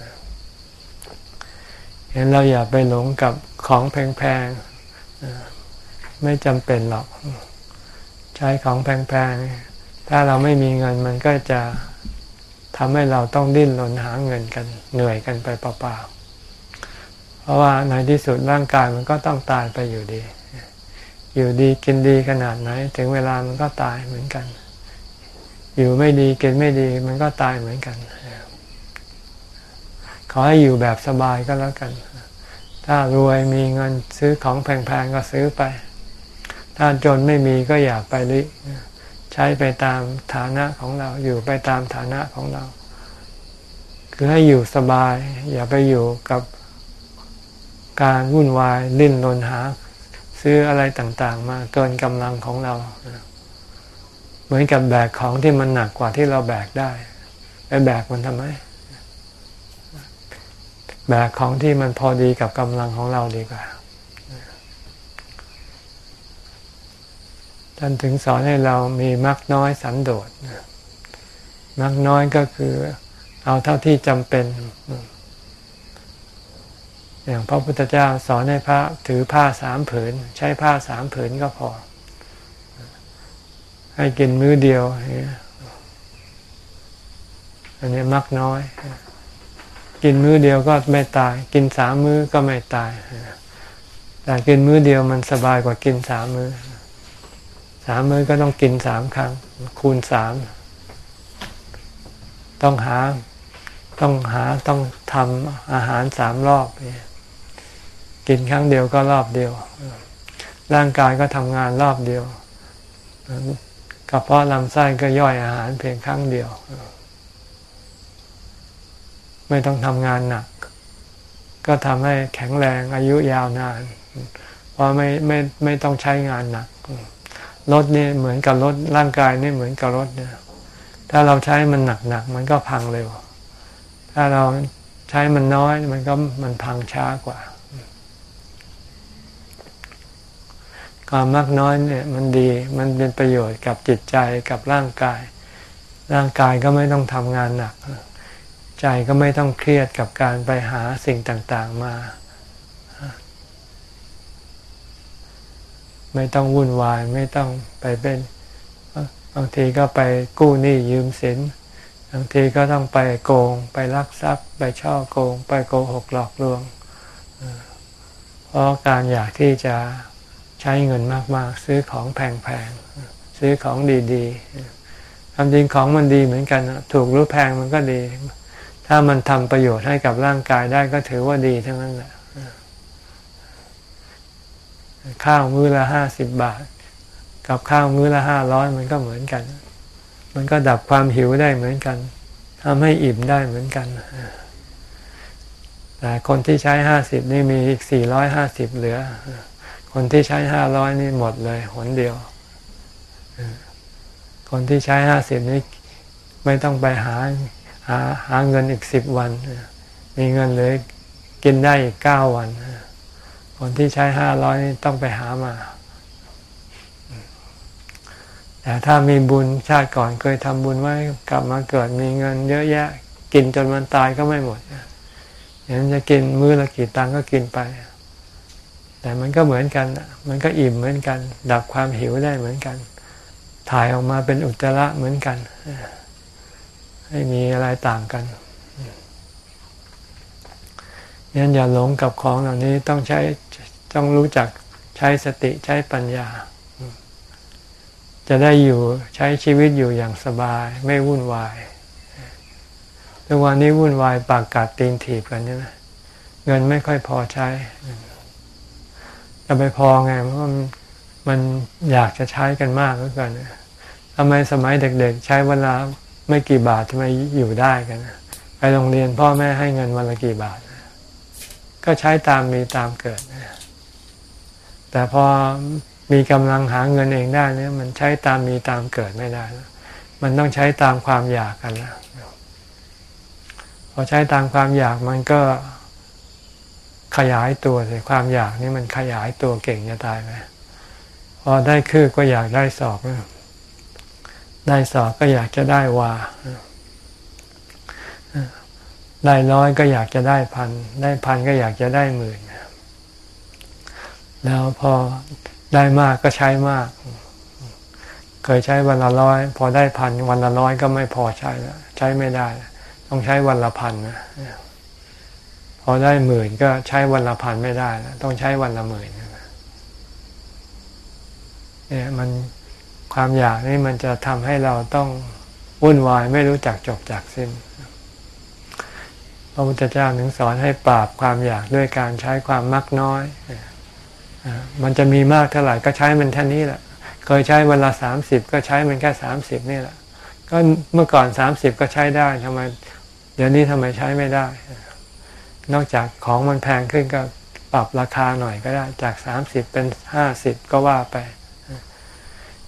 เห็นเราอย่าไปหลงกับของแพงๆไม่จำเป็นหรอก ใช้ของแพงๆถ้าเราไม่มีเงินมันก็จะ ทำให้เราต้องดิ้นรนหาเงินกันเหนื่อยกันไปเปล่าๆ เพราะว่าในที่สุดร่างกายมันก็ต้องตายไปอยู่ดี อยู่ดีกินดีขนาดไหน ถึงเวลามันก็ตายเหมือนกัน อยู่ไม่ดีกินไม่ดีมันก็ตายเหมือนกัน ขอให้อยู่แบบสบายก็แล้วกัน ถ้ารวยมีเงินซื้อของแพงๆก็ซื้อไป ถ้าจนไม่มีก็อย่าไปริ ใช้ไปตามฐานะของเราอยู่ไปตามฐานะของเรา คือให้อยู่สบาย อย่าไปอยู่กับการวุ่นวายลิ้นรนหา ซื้ออะไรต่างๆ มาเกินกำลังของเรา เหมือนกับแบกของที่มันหนักกว่าที่เราแบกได้ไปแบกมันทำไม แบกของที่มันพอดีกับกำลังของเราดีกว่า ท่านถึงสอนให้เรามีมักน้อยสันโดษมักน้อยก็คือเอาเท่าที่จำเป็น อย่างพระพุทธเจ้าสอนให้พระถือผ้าสามผืน ใช้ผ้าสามผืนก็พอ ให้กินมื้อเดียว อันนี้มักน้อย กินมื้อเดียวก็ไม่ตาย กินสามมื้อก็ไม่ตาย แต่กินมื้อเดียวมันสบายกว่ากินสามมื้อ สามมื้อก็ต้องกินสามครั้ง คูณสาม ต้องหาต้องหาต้องทำอาหารสามรอบ กินครั้งเดียวก็รอบเดียว ร่างกายก็ทำงานรอบเดียวกระเพาะลำไส้ก็ย่อยอาหารเพียงครั้งเดียว ไม่ต้องทำงานหนัก ก็ทำให้แข็งแรงอายุยาวนาน เพราะไม่ไม่ไม่ต้องใช้งานหนัก รถนี่เหมือนกับรถร่างกายนี่เหมือนกับรถเนี่ยถ้าเราใช้มันหนักๆมันก็พังเร็ว ถ้าเราใช้มันน้อยมันก็มันพังช้ากว่า ความมากน้อยเนี่ยมันดีมันเป็นประโยชน์กับจิตใจกับร่างกาย ร่างกายก็ไม่ต้องทำงานหนัก ใจก็ไม่ต้องเครียดกับการไปหาสิ่งต่างๆมา ไม่ต้องวุ่นวายไม่ต้องไปเป็นบางทีก็ไปกู้หนี้ยืมสินบางทีก็ต้องไปโกง ไปลักทรัพย์ ไปช่อโกง ไปโกหกหลอกลวง เพราะการอยากที่จะใช้เงินมากๆ ซื้อของแพงๆ ซื้อของดีๆความจริงของมันดีเหมือนกัน ถูกหรือแพงมันก็ดี ถ้ามันทำประโยชน์ให้กับร่างกายได้ก็ถือว่าดีทั้งนั้นแหละ ข้าวมื้อละห้าสิบบาท กับข้าวมื้อละห้าร้อยมันก็เหมือนกัน มันก็ดับความหิวได้เหมือนกันทำให้อิ่มได้เหมือนกันแต่คนที่ใช้ห้าสิบนี่มีอีกสี่ร้อยห้าสิบเหลือ คนที่ใช้ห้าร้อยนี่หมดเลยหนเดียว คนที่ใช้ห้าสิบนี่ไม่ต้องไปหาหาหาเงินอีกสิบวัน มีเงินเหลือกินได้อีกเก้าวัน คนที่ใช้ห้าร้อยนี่ต้องไปหามา แต่ถ้ามีบุญชาติก่อนเคยทำบุญไว้กลับมาเกิดมีเงิน เยอะแยะ กินจนมันตายก็ไม่หมดอย่างนั้นจะกินมื้อละกี่ตังก็กินไป แต่มันก็เหมือนกัน มันก็อิ่มเหมือนกัน ดับความหิวได้เหมือนกัน ถ่ายออกมาเป็นอุจจาระเหมือนกัน ไม่มีอะไรต่างกัน งั้นอย่าหลงกับของเหล่านี้ต้องใช้ต้องรู้จักใช้สติใช้ปัญญา จะได้อยู่ใช้ชีวิตอยู่อย่างสบายไม่วุ่นวายทุกวันนี้วุ่นวายปากกัดตีนถีบกันใช่ไหมเงินไม่ค่อยพอใช้จะไปพอไงเพราะมันมันอยากจะใช้กันมากเหลือเกินทำไมสมัยเด็กๆ ใช้เวลาไม่กี่บาททำไมอยู่ได้กัน ไปโรงเรียนพ่อแม่ให้เงินวันละกี่บาท ก็ใช้ตามมีตามเกิด แต่พอมีกำลังหาเงินเองได้เนี่ยมันใช้ตามมีตามเกิดไม่ได้ มันต้องใช้ตามความอยากกันนะพอใช้ตามความอยากมันก็ขยายตัวเลยความอยากนี่มันขยายตัวเก่งจะตายไหมพอได้คือก็อยากได้สอบได้สอบก็อยากจะได้วา ได้ร้อยก็อยากจะได้พัน ได้พันก็อยากจะได้หมื่นแล้วพอได้มากก็ใช้มาก เคยใช้วันละร้อย พอได้พันวันละร้อยก็ไม่พอใช้แล้วใช้ไม่ได้ ต้องใช้วันละพันนะพอได้หมื่นก็ใช้วันละพันไม่ได้แล้วต้องใช้วันละหมื่นเนี่ยมันความอยากนี่มันจะทำให้เราต้องวุ่นวายไม่รู้จักจบจากสิ้น พระพุทธเจ้าถึงสอนให้ปราบความอยากด้วยการใช้ความมักน้อย มันจะมีมากเท่าไหร่ก็ใช้มันแค่นี้แหละ เคยใช้เวลาสามสิบก็ใช้มันแค่สามสิบนี่แหละ ก็เมื่อก่อนสามสิบก็ใช้ได้ทำไม เดี๋ยวนี้ทำไมใช้ไม่ได้ นอกจากของมันแพงขึ้นก็ปรับราคาหน่อยก็ได้ จากสามสิบเป็นห้าสิบก็ว่าไป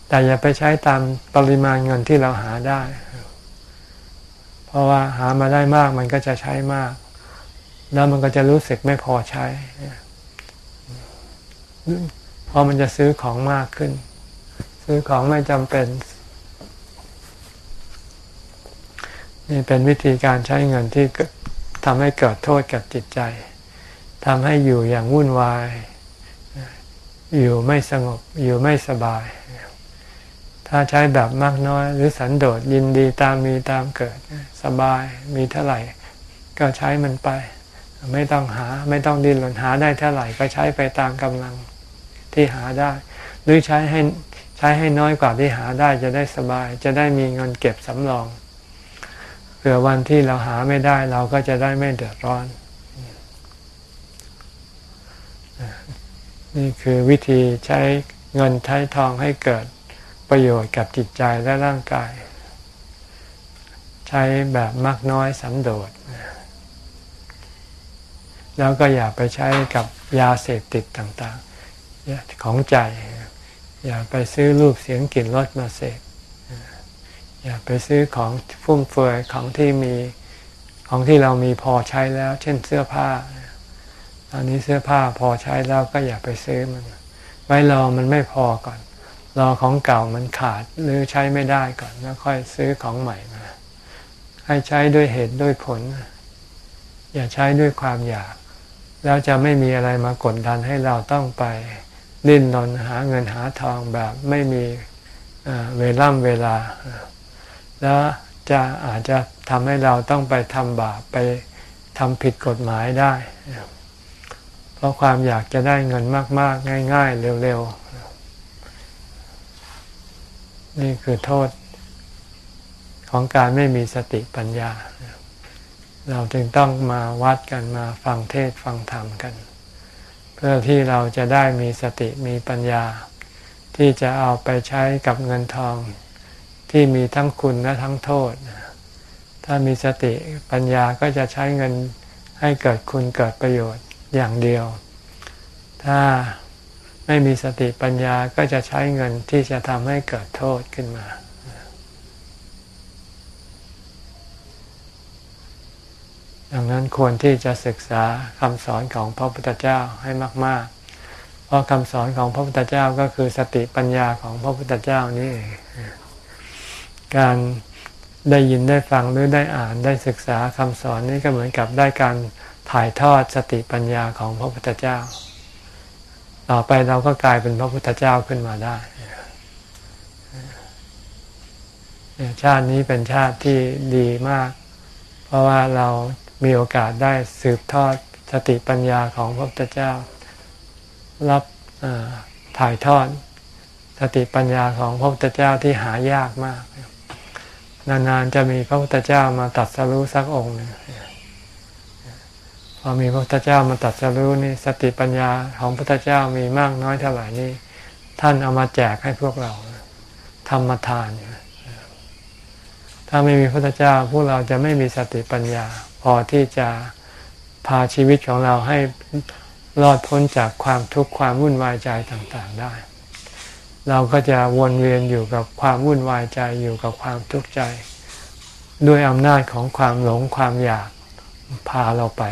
แต่อย่าไปใช้ตามปริมาณเงินที่เราหาได้ เพราะว่าหามาได้มากมันก็จะใช้มาก แล้วมันก็จะรู้สึกไม่พอใช้เพราะมันจะซื้อของมากขึ้น ซื้อของไม่จำเป็น นี่เป็นวิธีการใช้เงินที่ทำให้เกิดโทษกับจิตใจทำให้อยู่อย่างวุ่นวาย อยู่ไม่สงบ อยู่ไม่สบาย ถ้าใช้แบบมากน้อย หรือสันโดษยินดีตามมีตามเกิด สบายมีเท่าไหร่ ก็ใช้มันไป ไม่ต้องหาไม่ต้องดิ้นรนหาได้เท่าไหร่ก็ใช้ไปตามกำลังที่หาได้ หรือใช้ให้ใช้ให้น้อยกว่าที่หาได้จะได้สบาย จะได้มีเงินเก็บสำรองเผื่อวันที่เราหาไม่ได้เราก็จะได้ไม่เดือดร้อน นี่คือวิธีใช้เงินใช้ทองให้เกิด ประโยชน์กับจิตใจและร่างกาย ใช้แบบมากน้อยสันโดษแล้วก็อย่าไปใช้กับยาเสพติดต่างๆ ของใจ อย่าไปซื้อรูปเสียงกลิ่นรสมาเสพอย่าไปซื้อของฟุ่มเฟือยของที่มีของที่เรามีพอใช้แล้ว เช่นเสื้อผ้าตอนนี้เสื้อผ้าพอใช้แล้วก็อย่าไปซื้อมัน ไว้รอมันไม่พอก่อน รอของเก่ามันขาดหรือใช้ไม่ได้ก่อนแล้วค่อยซื้อของใหม่มา ให้ใช้ด้วยเหตุด้วยผล อย่าใช้ด้วยความอยาก แล้วจะไม่มีอะไรมากดดันให้เราต้องไปดิ้นรนหาเงินหาทองแบบไม่มีเวล่ำเวลา แล้วจะอาจจะทำให้เราต้องไปทำบาปไปทำผิดกฎหมายได้ เพราะความอยากจะได้เงินมาก ๆ ง่าย ๆ เร็ว ๆ นี่คือโทษของการไม่มีสติปัญญา เราจึงต้องมาวัดกันมาฟังเทศฟังธรรมกัน เพื่อที่เราจะได้มีสติมีปัญญา ที่จะเอาไปใช้กับเงินทองที่มีทั้งคุณและทั้งโทษ ถ้ามีสติปัญญาก็จะใช้เงินให้เกิดคุณเกิดประโยชน์อย่างเดียว ถ้า ไม่มีสติปัญญาก็จะใช้เงินที่จะทำให้เกิดโทษขึ้นมา ดังนั้นควรที่จะศึกษาคำสอนของพระพุทธเจ้าให้มาก ๆ เพราะคำสอนของพระพุทธเจ้าก็คือสติปัญญาของพระพุทธเจ้านี่การได้ยินได้ฟังหรือได้อ่านได้ศึกษาคำสอนนี่ก็เหมือนกับได้การถ่ายทอดสติปัญญาของพระพุทธเจ้า ต่อไปเราก็กลายเป็นพระพุทธเจ้าขึ้นมาได้ชาตินี้เป็นชาติที่ดีมาก เพราะว่าเรามีโอกาสได้สืบทอดสติปัญญาของพระพุทธเจ้า รับถ่ายทอดสติปัญญาของพระพุทธเจ้าที่หายากมาก นานๆจะมีพระพุทธเจ้ามาตัดสรู้สักองค์หนึ่ง อมีพระพุทธเจ้ามาตัดสรู้นี่สติปัญญาของพระพุทธเจ้ามีมากน้อยเท่าไหร่นี่ท่านเอามาแจกให้พวกเราทำมาทานถ้าไม่มีพระพุทธเจ้าพวกเราจะไม่มีสติปัญญา พอที่จะพาชีวิตของเราให้รอดพ้นจากความทุกข์ความวุ่นวายใจต่างๆได้ เราก็จะวนเวียนอยู่กับความวุ่นวายใจอยู่กับความทุกข์ใจ ด้วยอำนาจของความหลงความอยากพาเราไป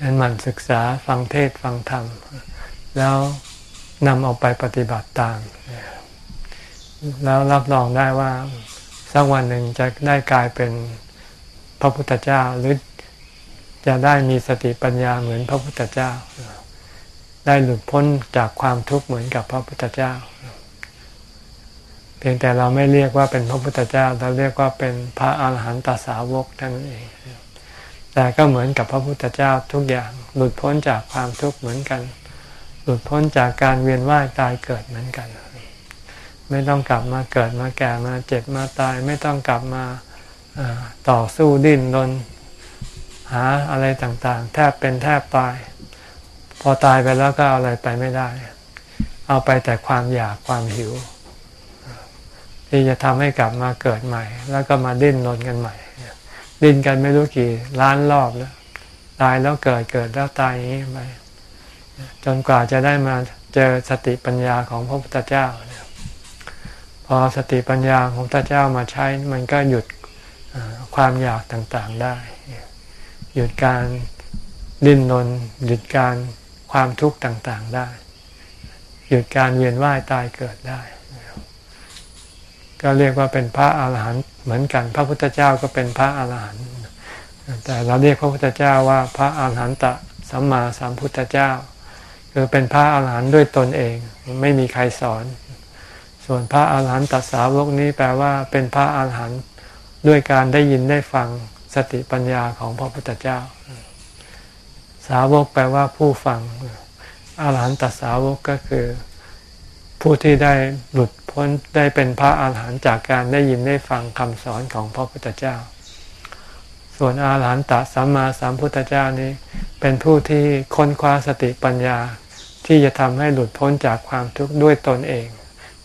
นั้นมันศึกษาฟังเทศฟังธรรม แล้วนำเอาไปปฏิบัติตาม แล้วรับรองได้ว่าสักวันหนึ่งจะได้กลายเป็นพระพุทธเจ้าหรือจะได้มีสติปัญญาเหมือนพระพุทธเจ้า ได้หลุดพ้นจากความทุกข์เหมือนกับพระพุทธเจ้า เพียงแต่เราไม่เรียกว่าเป็นพระพุทธเจ้า เราเรียกว่าเป็นพระอาหารหันตสาวกเท่านั้นเอง แต่ก็เหมือนกับพระพุทธเจ้าทุกอย่างหลุดพ้นจากความทุกข์เหมือนกัน หลุดพ้นจากการเวียนว่ายตายเกิดเหมือนกัน ไม่ต้องกลับมาเกิดมาแก่มาเจ็บมาตาย ไม่ต้องกลับมาต่อสู้ดิ้นรนหาอะไรต่างๆ แทบเป็นแทบตาย พอตายไปแล้วก็เอาอะไรไปไม่ได้ เอาไปแต่ความอยากความหิว ที่จะทำให้กลับมาเกิดใหม่ แล้วก็มาดิ้นรนกันใหม่ ดิ้นกันไม่รู้กี่ล้านรอบแล้วตายแล้วเกิดเกิดแล้วตายอย่างนี้ไปจนกว่าจะได้มาเจอสติปัญญาของพระพุทธเจ้าพอสติปัญญาของพระเจ้ามาใช้มันก็หยุดความอยากต่างๆได้ หยุดการดิ้นรนหยุดการความทุกข์ต่างๆได้ หยุดการเวียนว่ายตายเกิดได้ ก็เรียกว่าเป็นพระอาหารหันต์เหมือนกัน พระพุทธเจ้าก็เป็นพระอาหารหันต์แต่เราเรียกพระพุทธเจ้าว่าพระอาหารหันตสัมมาสัมพุทธเจ้า คือเป็นพระอาหารหันต์ด้วยตนเอง ไม่มีใครสอน ส่วนพระอาหารหันตสาวกนี้แปลว่าเป็นพระอาหารหันต์ด้วยการได้ยินได้ฟังสติปัญญาของพระพุทธเจ้า สาวกแปลว่าผู้ฟังอาหารหันตสาวกก็คือ ผู้ที่ได้หลุดพ้นได้เป็นพระอาหารหันต์จากการได้ยินได้ฟังคำสอนของพระพุทธเจ้า ส่วนอาหารหันตสัมมาสัมพุทธเจ้านี้ เป็นผู้ที่ค้นคว้าสติปัญญา ที่จะทำให้หลุดพ้นจากความทุกข์ด้วยตนเอง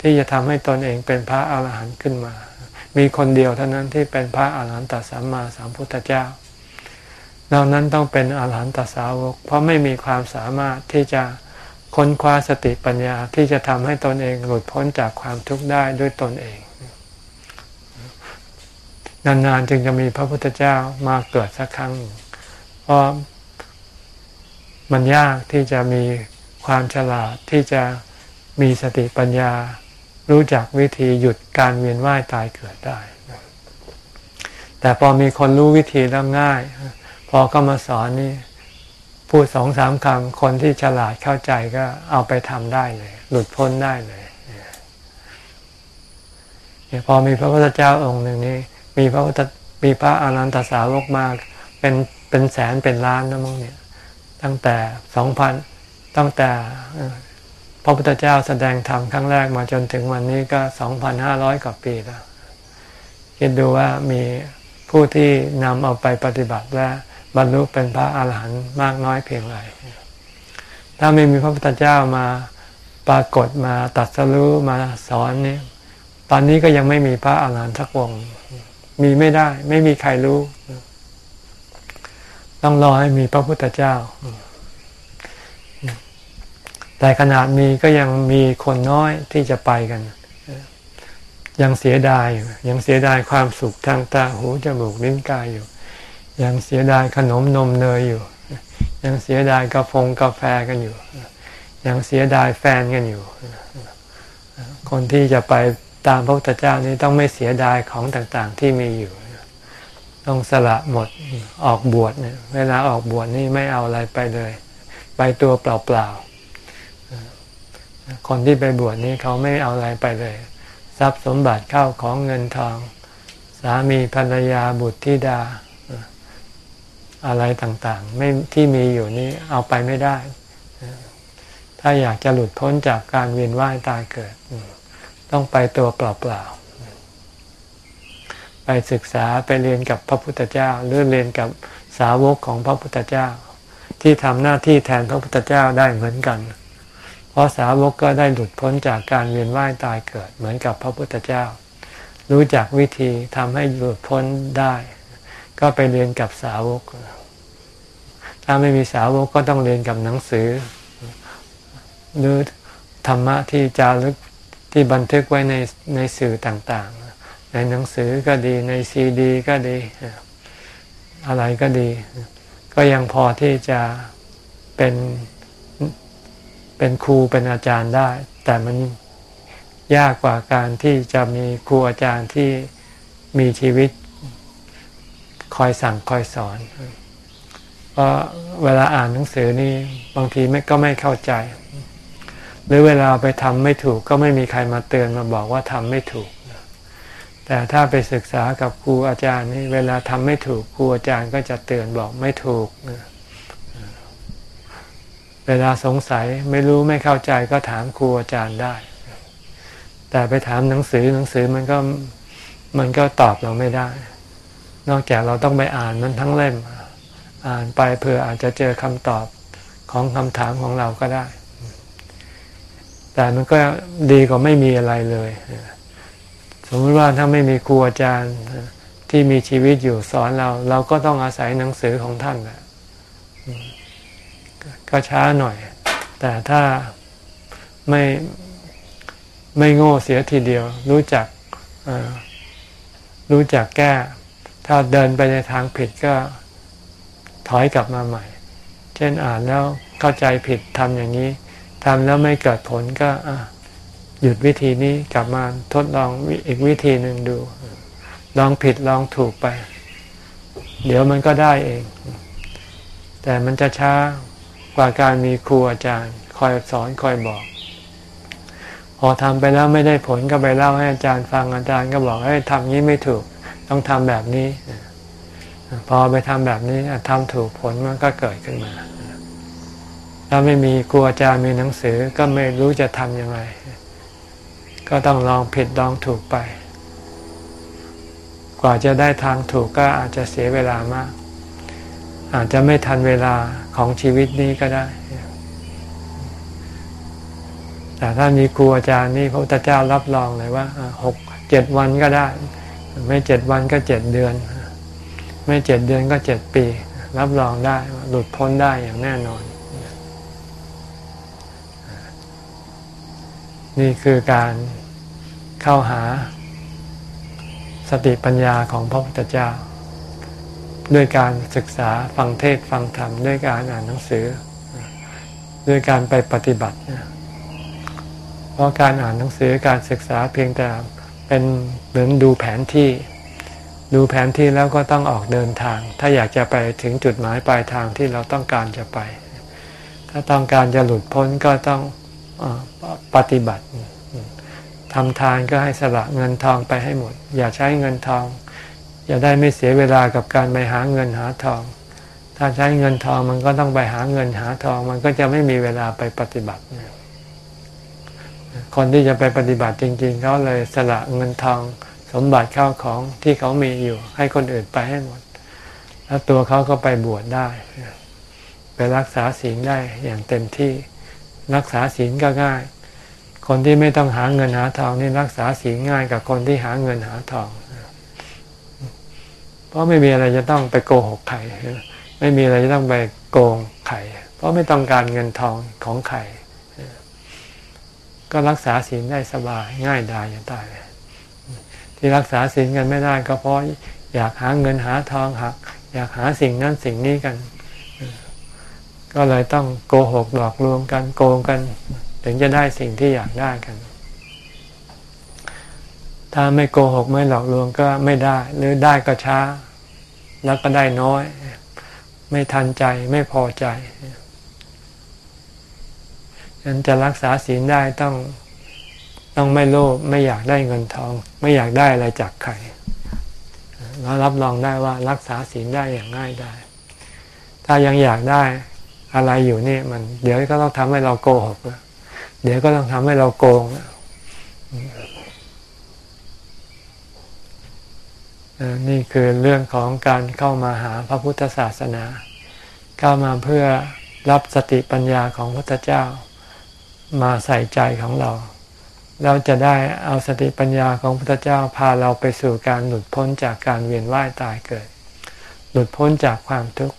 ที่จะทำให้ตนเองเป็นพระอาหารหันต์ขึ้นมา มีคนเดียวเท่านั้นที่เป็นพระอาหารหันตสัมมาสัมพุทธเจ้านอกนั้นต้องเป็นอาหารหันตสาวก เพราะไม่มีความสามารถที่จะ ค้นคว้าสติปัญญาที่จะทำให้ตนเองหลุดพ้นจากความทุกข์ได้ด้วยตนเอง นานๆจึงจะมีพระพุทธเจ้ามาเกิดสักครั้ง เพราะมันยากที่จะมีความฉลาดที่จะมีสติปัญญา รู้จักวิธีหยุดการเวียนว่ายตายเกิดได้ แต่พอมีคนรู้วิธีแล้วง่าย พอก็มาสอนนี่ พูดสองสามคำคนที่ฉลาดเข้าใจก็เอาไปทำได้เลย หลุดพ้นได้เลยเนี่ยพอมีพระพุทธเจ้าองค์หนึ่งนี้ มีพระพุทธมีพระอรหันตสาวกมากเป็นเป็นแสนเป็นล้านนะมั้งเนี่ย ตั้งแต่สองพันตั้งแต่พระพุทธเจ้าแสดงธรรมครั้งแรกมาจนถึงวันนี้ก็สองพันห้าร้อยกว่าปีแล้วคิดดูว่ามีผู้ที่นำเอาไปปฏิบัติและ บรรลุเป็นพระอาหารหันต์มากน้อยเพียงไรถ้าไม่มีพระพุทธเจ้ามาปรากฏมาตัดสรู้มาสอนนี่ตอนนี้ก็ยังไม่มีพระอาหารหันต์ทักองค์มีไม่ได้ ไม่มีใครรู้ ต้องรอให้มีพระพุทธเจ้า แต่ขนาดมีก็ยังมีคนน้อยที่จะไปกัน ยังเสียดายอยู่ยังเสียดายความสุขทางตาหูจมูกลิ้นกายอยู่ ยังเสียดายขนมนมเนยอยู่ ยังเสียดายกาแฟกาแฟกันอยู่ ยังเสียดายแฟนกันอยู่ คนที่จะไปตามพระพุทธเจ้านี้ต้องไม่เสียดายของต่างๆที่มีอยู่ ต้องสละหมดออกบวชเนี่ยเวลาออกบวชนี่ไม่เอาอะไรไปเลย ไปตัวเปล่าๆคนที่ไปบวชนี่เขาไม่เอาอะไรไปเลย ทรัพย์สมบัติเข้าของเงินทอง สามีภรรยาบุตรธิดา อะไรต่างๆ ไม่ที่มีอยู่นี้เอาไปไม่ได้ ถ้าอยากจะหลุดพ้นจากการเวียนว่ายตายเกิด ต้องไปตัวเปล่าๆ ไปศึกษาไปเรียนกับพระพุทธเจ้า หรือเรียนกับสาวกของพระพุทธเจ้า ที่ทำหน้าที่แทนพระพุทธเจ้าได้เหมือนกัน เพราะสาวกก็ได้หลุดพ้นจากการเวียนว่ายตายเกิด เหมือนกับพระพุทธเจ้า รู้จักวิธีทำให้หลุดพ้นได้ ก็ไปเรียนกับสาวก ถ้าไม่มีสาวกก็ต้องเรียนกับหนังสือ หรือธรรมะที่จารึกที่บันทึกไว้ในในสื่อต่างๆ ในหนังสือก็ดีในซีดี ก็ดี อะไรก็ดี ก็ยังพอที่จะเป็นเป็นครูเป็นอาจารย์ได้ แต่มันยากกว่าการที่จะมีครูอาจารย์ที่มีชีวิตคอยสั่งคอยสอน เพราะเวลาอ่านหนังสือนี่บางทีไม่ก็ไม่เข้าใจ หรือเวลาไปทำไม่ถูกก็ไม่มีใครมาเตือนมาบอกว่าทำไม่ถูก แต่ถ้าไปศึกษากับครูอาจารย์นี่เวลาทำไม่ถูกครูอาจารย์ก็จะเตือนบอกไม่ถูก เวลาสงสัยไม่รู้ไม่เข้าใจก็ถามครูอาจารย์ได้ แต่ไปถามหนังสือหนังสือมันก็มันก็ตอบเราไม่ได้ นอกจากเราต้องไปอ่านมันทั้งเล่ม อ่านไปเพื่ออาจจะเจอคำตอบของคำถามของเราก็ได้ แต่มันก็ดีกว่าไม่มีอะไรเลย สมมติว่าถ้าไม่มีครูอาจารย์ที่มีชีวิตอยู่สอนเรา เราก็ต้องอาศัยหนังสือของท่านแหละก็ช้าหน่อย แต่ถ้าไม่ไม่โง่เสียทีเดียว รู้จักรู้จักแก้ ถ้าเดินไปในทางผิดก็ ถอยกลับมาใหม่ เช่นอ่านแล้วเข้าใจผิดทำอย่างนี้ทำแล้วไม่เกิดผลก็หยุดวิธีนี้กลับมาทดลองอีกวิธีหนึ่งดู ลองผิดลองถูกไป เดี๋ยวมันก็ได้เอง แต่มันจะช้ากว่าการมีครูอาจารย์ คอยสอนคอยบอก พอทำไปแล้วไม่ได้ผลก็ไปเล่าให้อาจารย์ฟังอาจารย์ก็บอกให้ทำนี้ไม่ถูก ต้องทำแบบนี้ พอไปทำแบบนี้ทำถูกผลมันก็เกิดขึ้นมา ถ้าไม่มีครูอาจารย์มีหนังสือก็ไม่รู้จะทำยังไง ก็ต้องลองผิดลองถูกไป กว่าจะได้ทางถูกก็อาจจะเสียเวลามาก อาจจะไม่ทันเวลาของชีวิตนี้ก็ได้ แต่ถ้ามีครูอาจารย์นี่พระพุทธเจ้ารับรองเลยว่าหกเจ็ดวันก็ได้ ไม่เจ็ดวันก็เจ็ดเดือน ไม่เจ็ดเดือนก็เจ็ดปี รับรองได้หลุดพ้นได้อย่างแน่นอน นี่คือการเข้าหาสติปัญญาของพระพุทธเจ้า ด้วยการศึกษาฟังเทศฟังธรรม ด้วยการอ่านหนังสือ ด้วยการไปปฏิบัติ เพราะการอ่านหนังสือการศึกษาเพียงแต่เป็นเหมือนดูแผนที่ ดูแผนที่แล้วก็ต้องออกเดินทาง ถ้าอยากจะไปถึงจุดหมายปลายทางที่เราต้องการจะไป ถ้าต้องการจะหลุดพ้นก็ต้องปฏิบัติทำทานก็ให้สละเงินทองไปให้หมด อย่าใช้เงินทอง อย่าได้ไม่เสียเวลากับการไปหาเงินหาทอง ถ้าใช้เงินทองมันก็ต้องไปหาเงินหาทอง มันก็จะไม่มีเวลาไปปฏิบัติ คนที่จะไปปฏิบัติจริง ๆเขาเลยสละเงินทอง สมบัติข้าวของที่เขามีอยู่ ให้คนอื่นไปให้หมด แล้วตัวเขาก็ไปบวชได้ ไปรักษาศีลได้อย่างเต็มที่รักษาศีลก็ง่าย คนที่ไม่ต้องหาเงินหาทองนี่รักษาศีลง่ายกับคนที่หาเงินหาทองเพราะไม่มีอะไรจะต้องไปโกหกใครไม่มีอะไรจะต้องไปโกงใครเพราะไม่ต้องการเงินทองของใครก็รักษาศีลได้สบายง่ายดายอย่างตาย ที่รักษาศีลกันไม่ได้ก็เพราะอยากหาเงินหาทองหัก อยากหาสิ่งนั้นสิ่งนี้กัน ก็เลยต้องโกหกหลอกลวงกันโกงกัน ถึงจะได้สิ่งที่อยากได้กัน ถ้าไม่โกหกไม่หลอกลวงก็ไม่ได้ หรือได้ก็ช้า แล้วก็ได้น้อย ไม่ทันใจไม่พอใจฉะนั้นจะรักษาศีลได้ต้อง ต้องไม่โลภไม่อยากได้เงินทอง ไม่อยากได้อะไรจากใครแล้วรับรองได้ว่ารักษาศีลได้อย่างง่ายได้ ถ้ายังอยากได้อะไรอยู่นี่มัน เดี๋ยวก็ต้องทำให้เราโกหกเดี๋ยวก็ต้องทำให้เราโกงนี่คือเรื่องของการเข้ามาหาพระพุทธศาสนา เข้ามาเพื่อรับสติปัญญาของพระพุทธเจ้ามาใส่ใจของเรา เราจะได้เอาสติปัญญาของพระพุทธเจ้าพาเราไปสู่การหลุดพ้นจากการเวียนว่ายตายเกิด หลุดพ้นจากความทุกข์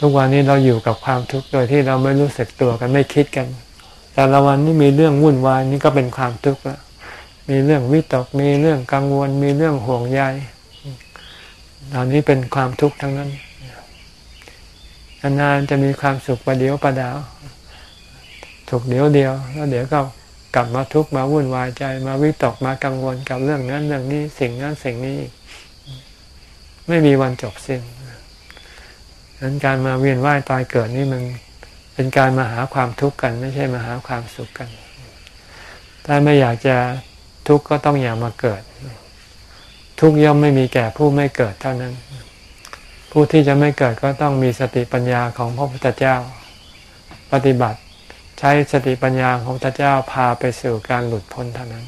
ทุกวันนี้เราอยู่กับความทุกข์โดยที่เราไม่รู้สึกตัวกันไม่คิดกัน แต่ละวันนี้มีเรื่องวุ่นวายนี่ก็เป็นความทุกข์แล้วมีเรื่องวิตกมีเรื่องกังวล มีเรื่องห่วงใยเหล่านี้เป็นความทุกข์ทั้งนั้นนานๆจะมีความสุขประเดียวประดาว ถูกเดียวเดียว แล้วเดี๋ยวก็กลับมาทุกข์มาวุ่นวายใจมาวิตกมากังวลกับเรื่องนั้นเรื่องนี้สิ่งนั้นสิ่งนี้ ไม่มีวันจบสิ้นนั้นการมาเวียนว่ายตายเกิดนี่มันเป็นการมาหาความทุกข์กัน ไม่ใช่มาหาความสุขกัน ถ้าไม่อยากจะทุกข์ก็ต้องอย่ามาเกิด ทุกย่อมไม่มีแก่ผู้ไม่เกิดเท่านั้น ผู้ที่จะไม่เกิดก็ต้องมีสติปัญญาของพระพุทธเจ้า ปฏิบัติ ใช้สติปัญญาของพระพุทธเจ้าพาไปสู่การหลุดพ้นเท่านั้น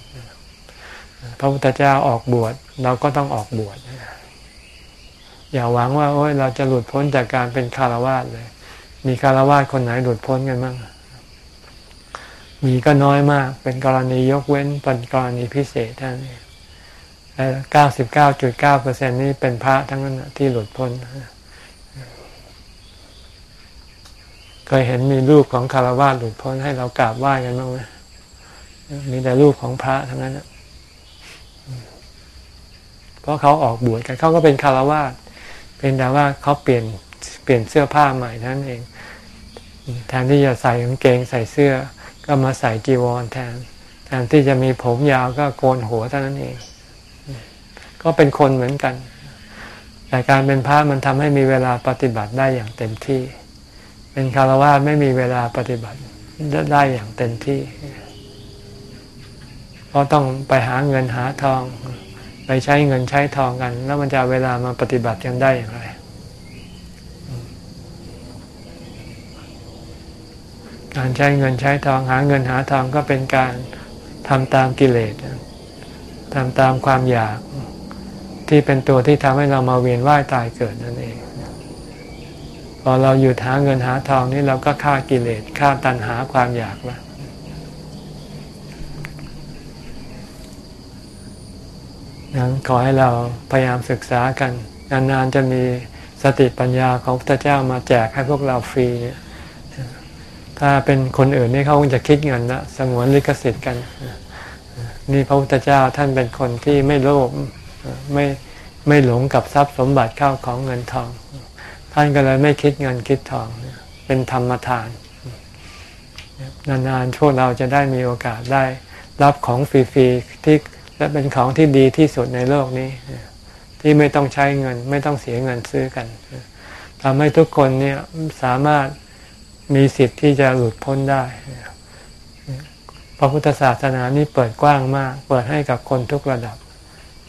พระพุทธเจ้าออกบวชเราก็ต้องออกบวชอย่าหวังว่าโอ้ยเราจะหลุดพ้นจากการเป็นคารวาสเลย มีคารวะคนไหนหลุดพ้นกันบ้างมีก็น้อยมาก เป็นกรณียกเว้นเป็นกรณีพิเศษท่านี้เก้าสิบเก้าจุดเก้าเปอร์เซ็นนี้เป็นพระทั้งนั้นที่หลุดพ้น เคยเห็นมีรูปของคารวะหลุดพ้นให้เรากราบไหว้กันบ้างไหมมีแต่รูปของพระทั้งนั้นเพราะเขาออกบวชกันเขาก็เป็นคารวะเป็นแต่ว่าเขาเปลี่ยนเปลี่ยนเสื้อผ้าใหม่นั่นเอง แทนที่จะใส่กางเกงใส่เสื้อ ก็มาใส่จีวรแทน แทนที่จะมีผมยาวก็โกนหัวเท่านั้นเอง ก็เป็นคนเหมือนกัน แต่การเป็นพระมันทำให้มีเวลาปฏิบัติได้อย่างเต็มที่ เป็นคารวะไม่มีเวลาปฏิบัติได้อย่างเต็มที่ เพราะต้องไปหาเงินหาทอง ไปใช้เงินใช้ทองกัน แล้วมันจะเวลามาปฏิบัติกันได้อย่างไรการใช้เงินใช้ทองหาเงินหาทองก็เป็นการทำตามกิเลสทำตามความอยากที่เป็นตัวที่ทำให้เรามาเวียนว่ายตายเกิดนั่นเอง พอเราหยุดหาเงินหาทองนี่เราก็ฆ่ากิเลสฆ่าตัณหาความอยากล้วนั้นขอให้เราพยายามศึกษากัน นานๆจะมีสติปัญญาของพระเจ้ามาแจกให้พวกเราฟรีเนี่ยถ้าเป็นคนอื่นนี่เขาคงจะคิดเงินละสงวนลิขสิทธิ์กัน นี่พระพุทธเจ้าท่านเป็นคนที่ไม่โลภไม่ไม่หลงกับทรัพย์สมบัติเข้าของเงินทอง ท่านก็เลยไม่คิดเงินคิดทองเป็นธรรมทาน นานๆพวกเราจะได้มีโอกาสได้รับของฟรีๆที่และเป็นของที่ดีที่สุดในโลกนี้ ที่ไม่ต้องใช้เงิน ไม่ต้องเสียเงินซื้อกันทำให้ทุกคนเนี่ยสามารถมีสิทธิ์ที่จะหลุดพ้นได้พระพุทธศาสนานี่เปิดกว้างมาก เปิดให้กับคนทุกระดับ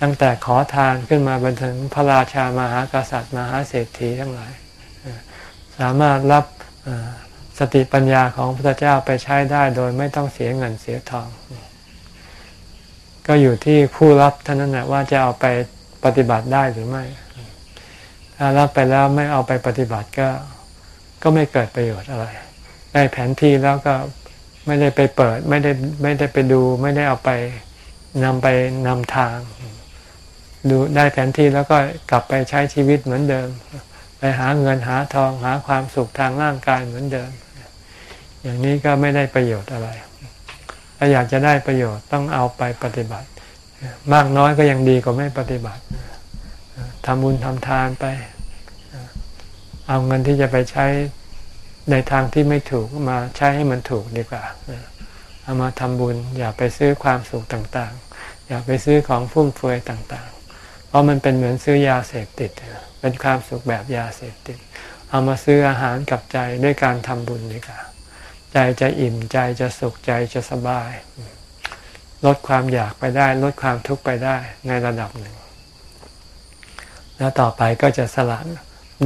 ตั้งแต่ขอทานขึ้นมาบนถึงพระราชามหากษัตริย์มหาเศรษฐีทั้งหลาย สามารถรับสติปัญญาของพระเจ้าไปใช้ได้โดยไม่ต้องเสียเงินเสียทอง ก็อยู่ที่ผู้รับเท่านั้นนะว่าจะเอาไปปฏิบัติได้หรือไม่ ถ้ารับไปแล้วไม่เอาไปปฏิบัติก็ก็ไม่เกิดประโยชน์อะไร ได้แผนที่แล้วก็ไม่ได้ไปเปิด ไม่ได้ไม่ได้ไปดู ไม่ได้เอาไปนำไปนำทาง ดูได้แผนที่แล้วก็กลับไปใช้ชีวิตเหมือนเดิม ไปหาเงินหาทองหาความสุขทางร่างกายเหมือนเดิม อย่างนี้ก็ไม่ได้ประโยชน์อะไร ถ้าอยากจะได้ประโยชน์ต้องเอาไปปฏิบัติ มากน้อยก็ยังดีกว่าไม่ปฏิบัติทำบุญทำทานไป เอาเงินที่จะไปใช้ในทางที่ไม่ถูกมาใช้ให้มันถูกดีกว่าเอามาทำบุญอย่าไปซื้อความสุขต่างๆ อย่าไปซื้อของฟุ่มเฟือยต่างๆ เพราะมันเป็นเหมือนซื้อยาเสพติด เป็นความสุขแบบยาเสพติด เอามาซื้ออาหารกับใจด้วยการทำบุญดีกว่าใจจะอิ่มใจจะสุขใจจะสบาย ลดความอยากไปได้ ลดความทุกข์ไปได้ในระดับหนึ่ง แล้วต่อไปก็จะสละ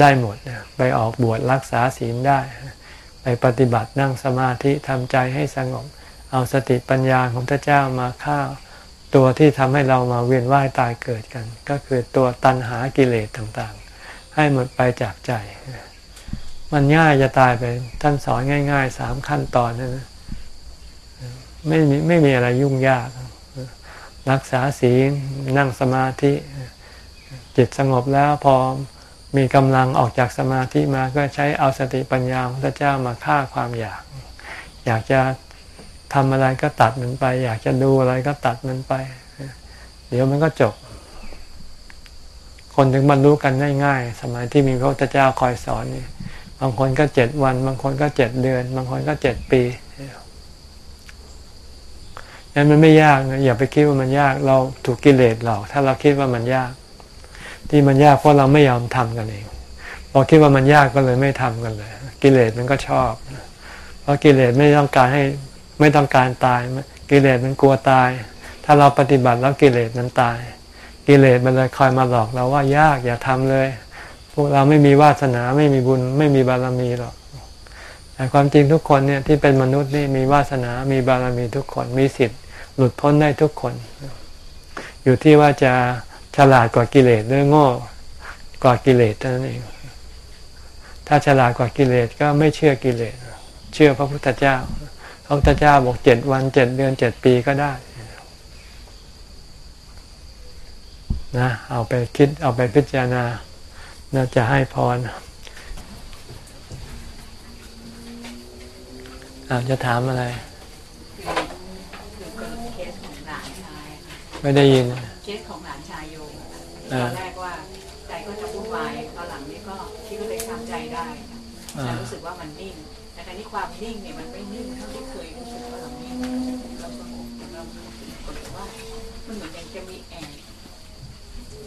ได้หมดไปออกบวชรักษาศีลได้ ไปปฏิบัตินั่งสมาธิทำใจให้สงบ เอาสติปัญญาของพระเจ้ามาฆ่า ตัวที่ทำให้เรามาเวียนว่ายตายเกิดกัน ก็คือตัวตัณหากิเลสต่างๆ ให้หมดไปจากใจ มันง่ายจะตายไปท่านสอนง่ายๆสามขั้นตอนนะไม่มีไม่มีอะไรยุ่งยาก รักษาศีลนั่งสมาธิจิตสงบแล้วพอมีกำลังออกจากสมาธิมาก็ใช้เอาสติปัญญาของพระเจ้ามาฆ่าความอยาก อยากจะ ทำอะไรก็ตัดมันไป อยากจะดูอะไรก็ตัดมันไป เดี๋ยวมันก็จบ คนถึงบรรลุกันง่ายๆ สมัยที่มีพระพุทธเจ้าคอยสอนนี่บางคนก็เจ็ดวัน บางคนก็เจ็ดเดือน บางคนก็เจ็ดปีนั้นมันไม่ยากนะอย่าไปคิดว่ามันยากเราถูกกิเลสหลอก ถ้าเราคิดว่ามันยาก ที่มันยากเพราะเราไม่ยอมทำกันเองพอคิดว่ามันยากก็เลยไม่ทำกันเลย กิเลสมันก็ชอบ เพราะกิเลสไม่ต้องการให้ ไม่ต้องการตายกิเลสมันกลัวตาย ถ้าเราปฏิบัติแล้วกิเลสมันตาย กิเลสมันเลยคอยมาหลอกเราว่ายากอย่าทำเลย พวกเราไม่มีวาสนาไม่มีบุญไม่มีบารมีหรอกแต่ความจริงทุกคนเนี่ยที่เป็นมนุษย์นี่มีวาสนามีบารมีทุกคนมีสิทธิ์ หลุดพ้นได้ทุกคน อยู่ที่ว่าจะฉลาดกว่ากิเลสหรือโง่กว่ากิเลสเท่านั้นเองถ้าฉลาดกว่ากิเลสก็ไม่เชื่อกิเลส เชื่อพระพุทธเจ้า พระพุทธเจ้าบอกเจ็ดวันเจ็ดเดือนเจ็ดปีก็ได้นะเอาไปคิดเอาไปพิจารณาน่าจะให้พรอาจจะถามอะไรคือคือเคสของหลานชายค่ะไม่ได้ยินเคสของหลานชายโยมอะค่ะตอ่าอนแรกว่าใจก็จะวุ่นวายตอนหลังนี่ก็คิดว่าเลยทำใจได้ค่ะอ่าแต่รู้สึกว่ามันนิ่ง แต่ครั้นี้ความนิ่งเนี่ยมันไม่นิ่งเท่าที่เคยรู้สึกว่าเรานิ่งเราสงบเราก็เลยว่ามันเหมือนยังจะมีแอบ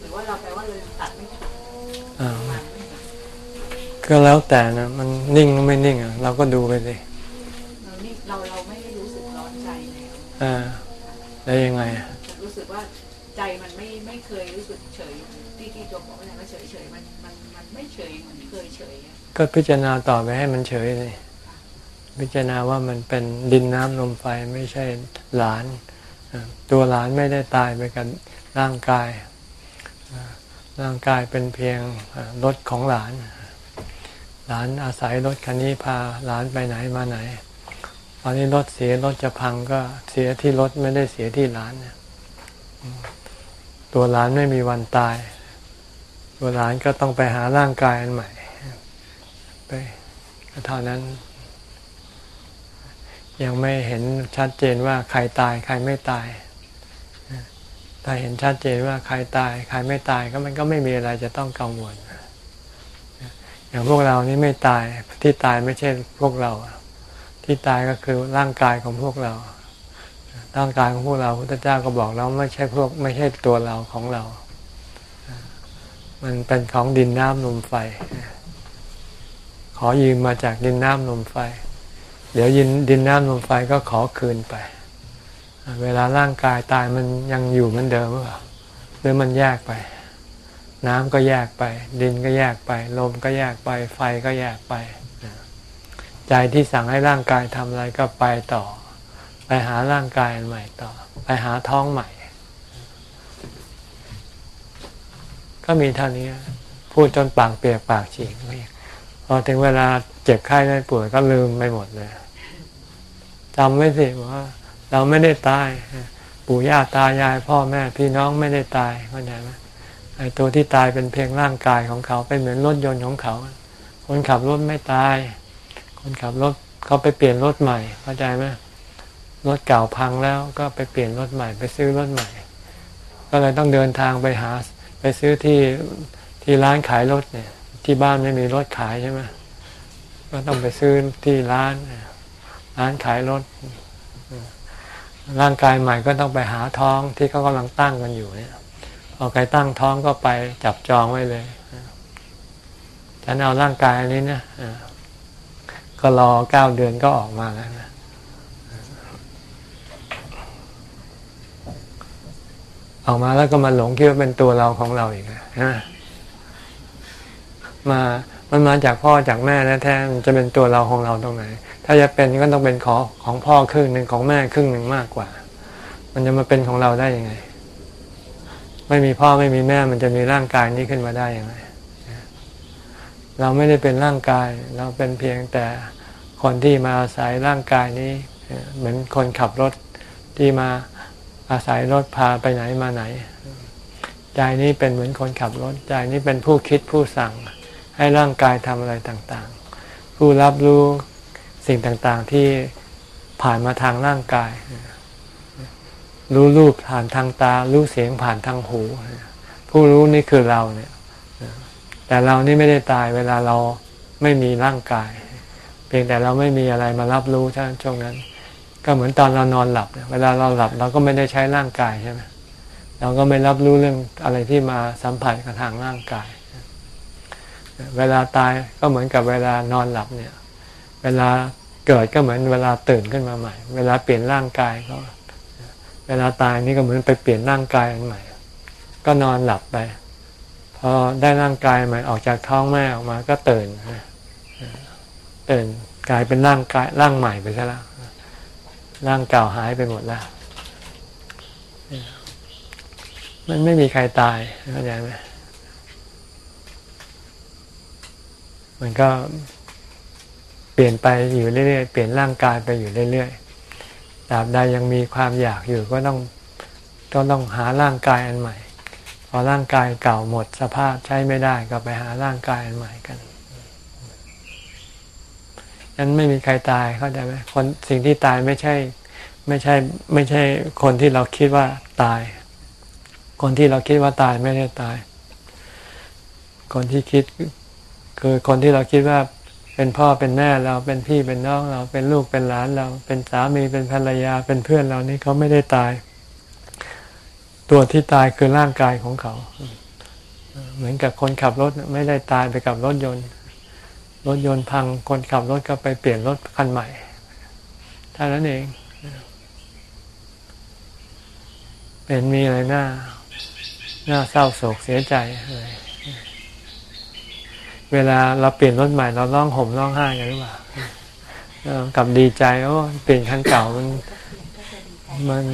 ห รือว่าเราแปลว่าเลยตัดไม่ถูกอ่าประมาณนี้ค่ะก็แล้วแต่นะมันนิ่งไม่นิ่งอะเราก็ดูไปสิเรานิ่งเราเราไม่ได้รู้สึกร้อนใจแล้วอ่าแล้วยังไงอะรู้สึกว่าใจมันไม่ไม่เคยรู้สึกเฉยที่ที่ตัวบอกว่าอะไรว่าเฉยเฉยมันมันมันไม่เฉยเหมือนเคยเฉยก็พิจารณาต่อไปให้มันเฉยเลยพิจารณาว่ามันเป็นดินน้ำลมไฟไม่ใช่หลาน ตัวหลานไม่ได้ตายไปกับร่างกาย ร่างกายเป็นเพียงรถของหลาน หลานอาศัยรถคันนี้พาหลานไปไหนมาไหน ตอนนี้รถเสียรถจะพังก็เสียที่รถไม่ได้เสียที่หลานเนี่ยตัวหลานไม่มีวันตาย ตัวหลานก็ต้องไปหาร่างกายอันใหม่ ไปเท่านั้น ยังไม่เห็นชัดเจนว่าใครตายใครไม่ตาย ถ้าเห็นชัดเจนว่าใครตายใครไม่ตายก็มันก็ไม่มีอะไรจะต้องกังวลอย่างพวกเรานี่ไม่ตายที่ตายไม่ใช่พวกเรา ที่ตายก็คือร่างกายของพวกเรา ร่างกายของพวกเราพุทธเจ้าก็บอกแล้วไม่ใช่พวกไม่ใช่ตัวเราของเรา มันเป็นของดินน้ำลมไฟ ขอยืมมาจากดินน้ำลมไฟ เดี๋ยวยินดินน้ำลมไฟก็ขอคืนไป เวลาร่างกายตายมันยังอยู่เหมือนเดิมหรือเปล่าหรือมันแยกไป น้ำก็แยกไป ดินก็แยกไป ลมก็แยกไป ไฟก็แยกไป ใจที่สั่งให้ร่างกายทำอะไรก็ไปต่อ ไปหาร่างกายใหม่ต่อ ไปหาท้องใหม่ ก็มีเท่านี้ พูดจนปากเปียกปากฉีกไม่พอถึงเวลาเจ็บไข้ได้ป่วยก็ลืมไปหมดเลยจำไว้สิว่า เราไม่ได้ตาย ปู่ย่าตายายพ่อแม่พี่น้องไม่ได้ตายเข้าใจไหมไอ้ตัวที่ตายเป็นเพียงร่างกายของเขาเป็นเหมือนรถยนต์ของเขา คนขับรถไม่ตาย คนขับรถเขาไปเปลี่ยนรถใหม่เข้าใจไหมรถเก่าพังแล้วก็ไปเปลี่ยนรถใหม่ ไปซื้อรถใหม่ ก็เลยต้องเดินทางไปหา ไปซื้อที่ที่ร้านขายรถเนี่ย ที่บ้านไม่มีรถขายใช่ไหมก็ต้องไปซื้อที่ร้าน ร้านขายรถ ร่างกายใหม่ก็ต้องไปหาท้องที่เขากำลังตั้งกันอยู่เนี่ยพอใครตั้งท้องก็ไปจับจองไว้เลยฉันเอาร่างกายอันนี้นะก็รอเก้าเดือนก็ออกมาแล้วนะออกมาแล้วก็มาหลงคิดว่าเป็นตัวเราของเราอีกนะมามันมาจากพ่อจากแม่แท้ๆจะเป็นตัวเราของเราตรงไหน ถ้าจะเป็นก็ต้องเป็นของของพ่อครึ่งหนึ่งของแม่ครึ่งหนึ่งมากกว่า มันจะมาเป็นของเราได้ยังไง ไม่มีพ่อไม่มีแม่มันจะมีร่างกายนี้ขึ้นมาได้ยังไง เราไม่ได้เป็นร่างกาย เราเป็นเพียงแต่คนที่มาอาศัยร่างกายนี้ เหมือนคนขับรถที่มาอาศัยรถพาไปไหนมาไหนใจนี้เป็นเหมือนคนขับรถใจนี้เป็นผู้คิดผู้สั่ง ให้ร่างกายทำอะไรต่างๆ ผู้รับรู้ สิ่งต่างๆที่ผ่านมาทางร่างกาย รู้รูปผ่านทางตา รู้เสียงผ่านทางหู ผู้รู้นี่คือเราเนี่ย แต่เรานี่ไม่ได้ตายเวลาเราไม่มีร่างกาย เพียงแต่เราไม่มีอะไรมารับรู้ท่านช่วงนั้น ก็เหมือนตอนเรานอนหลับ เวลาเราหลับเราก็ไม่ได้ใช้ร่างกายใช่ไหมเราก็ไม่รับรู้เรื่องอะไรที่มาสัมผัสกับทางร่างกาย เวลาตายก็เหมือนกับเวลานอนหลับเนี่ย เวลาเกิดก็เหมือนเวลาตื่นขึ้นมาใหม่ เวลาเปลี่ยนร่างกายก็ เวลาตายนี่ก็เหมือนไปเปลี่ยนร่างกายอันใหม่ ก็นอนหลับไป พอได้ร่างกายใหม่ออกจากท้องแม่ออกมาก็ตื่นตื่นกลายเป็นร่างกายร่างใหม่ไปซะแล้วร่างเก่าหายไปหมดแล้วมันไม่มีใครตายเข้าใจไหมมันก็ เปลี่ยนไปอยู่เรื่อยๆ เปลี่ยนร่างกายไปอยู่เรื่อยๆตราบใดยังมีความอยากอยู่ก็ต้องต้องต้องหาร่างกายอันใหม่ พอร่างกายเก่าหมดสภาพใช้ไม่ได้ก็ไปหาร่างกายอันใหม่กันนั้นไม่มีใครตายเข้าใจไหมคนสิ่งที่ตายไม่ใช่ไม่ใช่ไม่ใช่คนที่เราคิดว่าตาย คนที่เราคิดว่าตายไม่ได้ตาย คนที่คิดคือคนที่เราคิดว่า เป็นพ่อเป็นแม่เราเป็นพี่เป็นน้องเราเป็นลูกเป็นหลานเรา เป็นสามีเป็นภรรยาเป็นเพื่อนเรานี่เขาไม่ได้ตาย ตัวที่ตายคือร่างกายของเขา เหมือนกับคนขับรถไม่ได้ตายไปกับรถยนต์ รถยนต์พังคนขับรถก็ไปเปลี่ยนรถคันใหม่เท่านั้นเองเป็นมีอะไรหน้าหน้าเศร้าโศกเสียใจอะไร เวลาเราเปลี่ยนรถใหม่เราร้องห่มร้องไห้กันหรือเปล่ากับดีใจโอ้เปลี่ยนคันเก่ามันมัน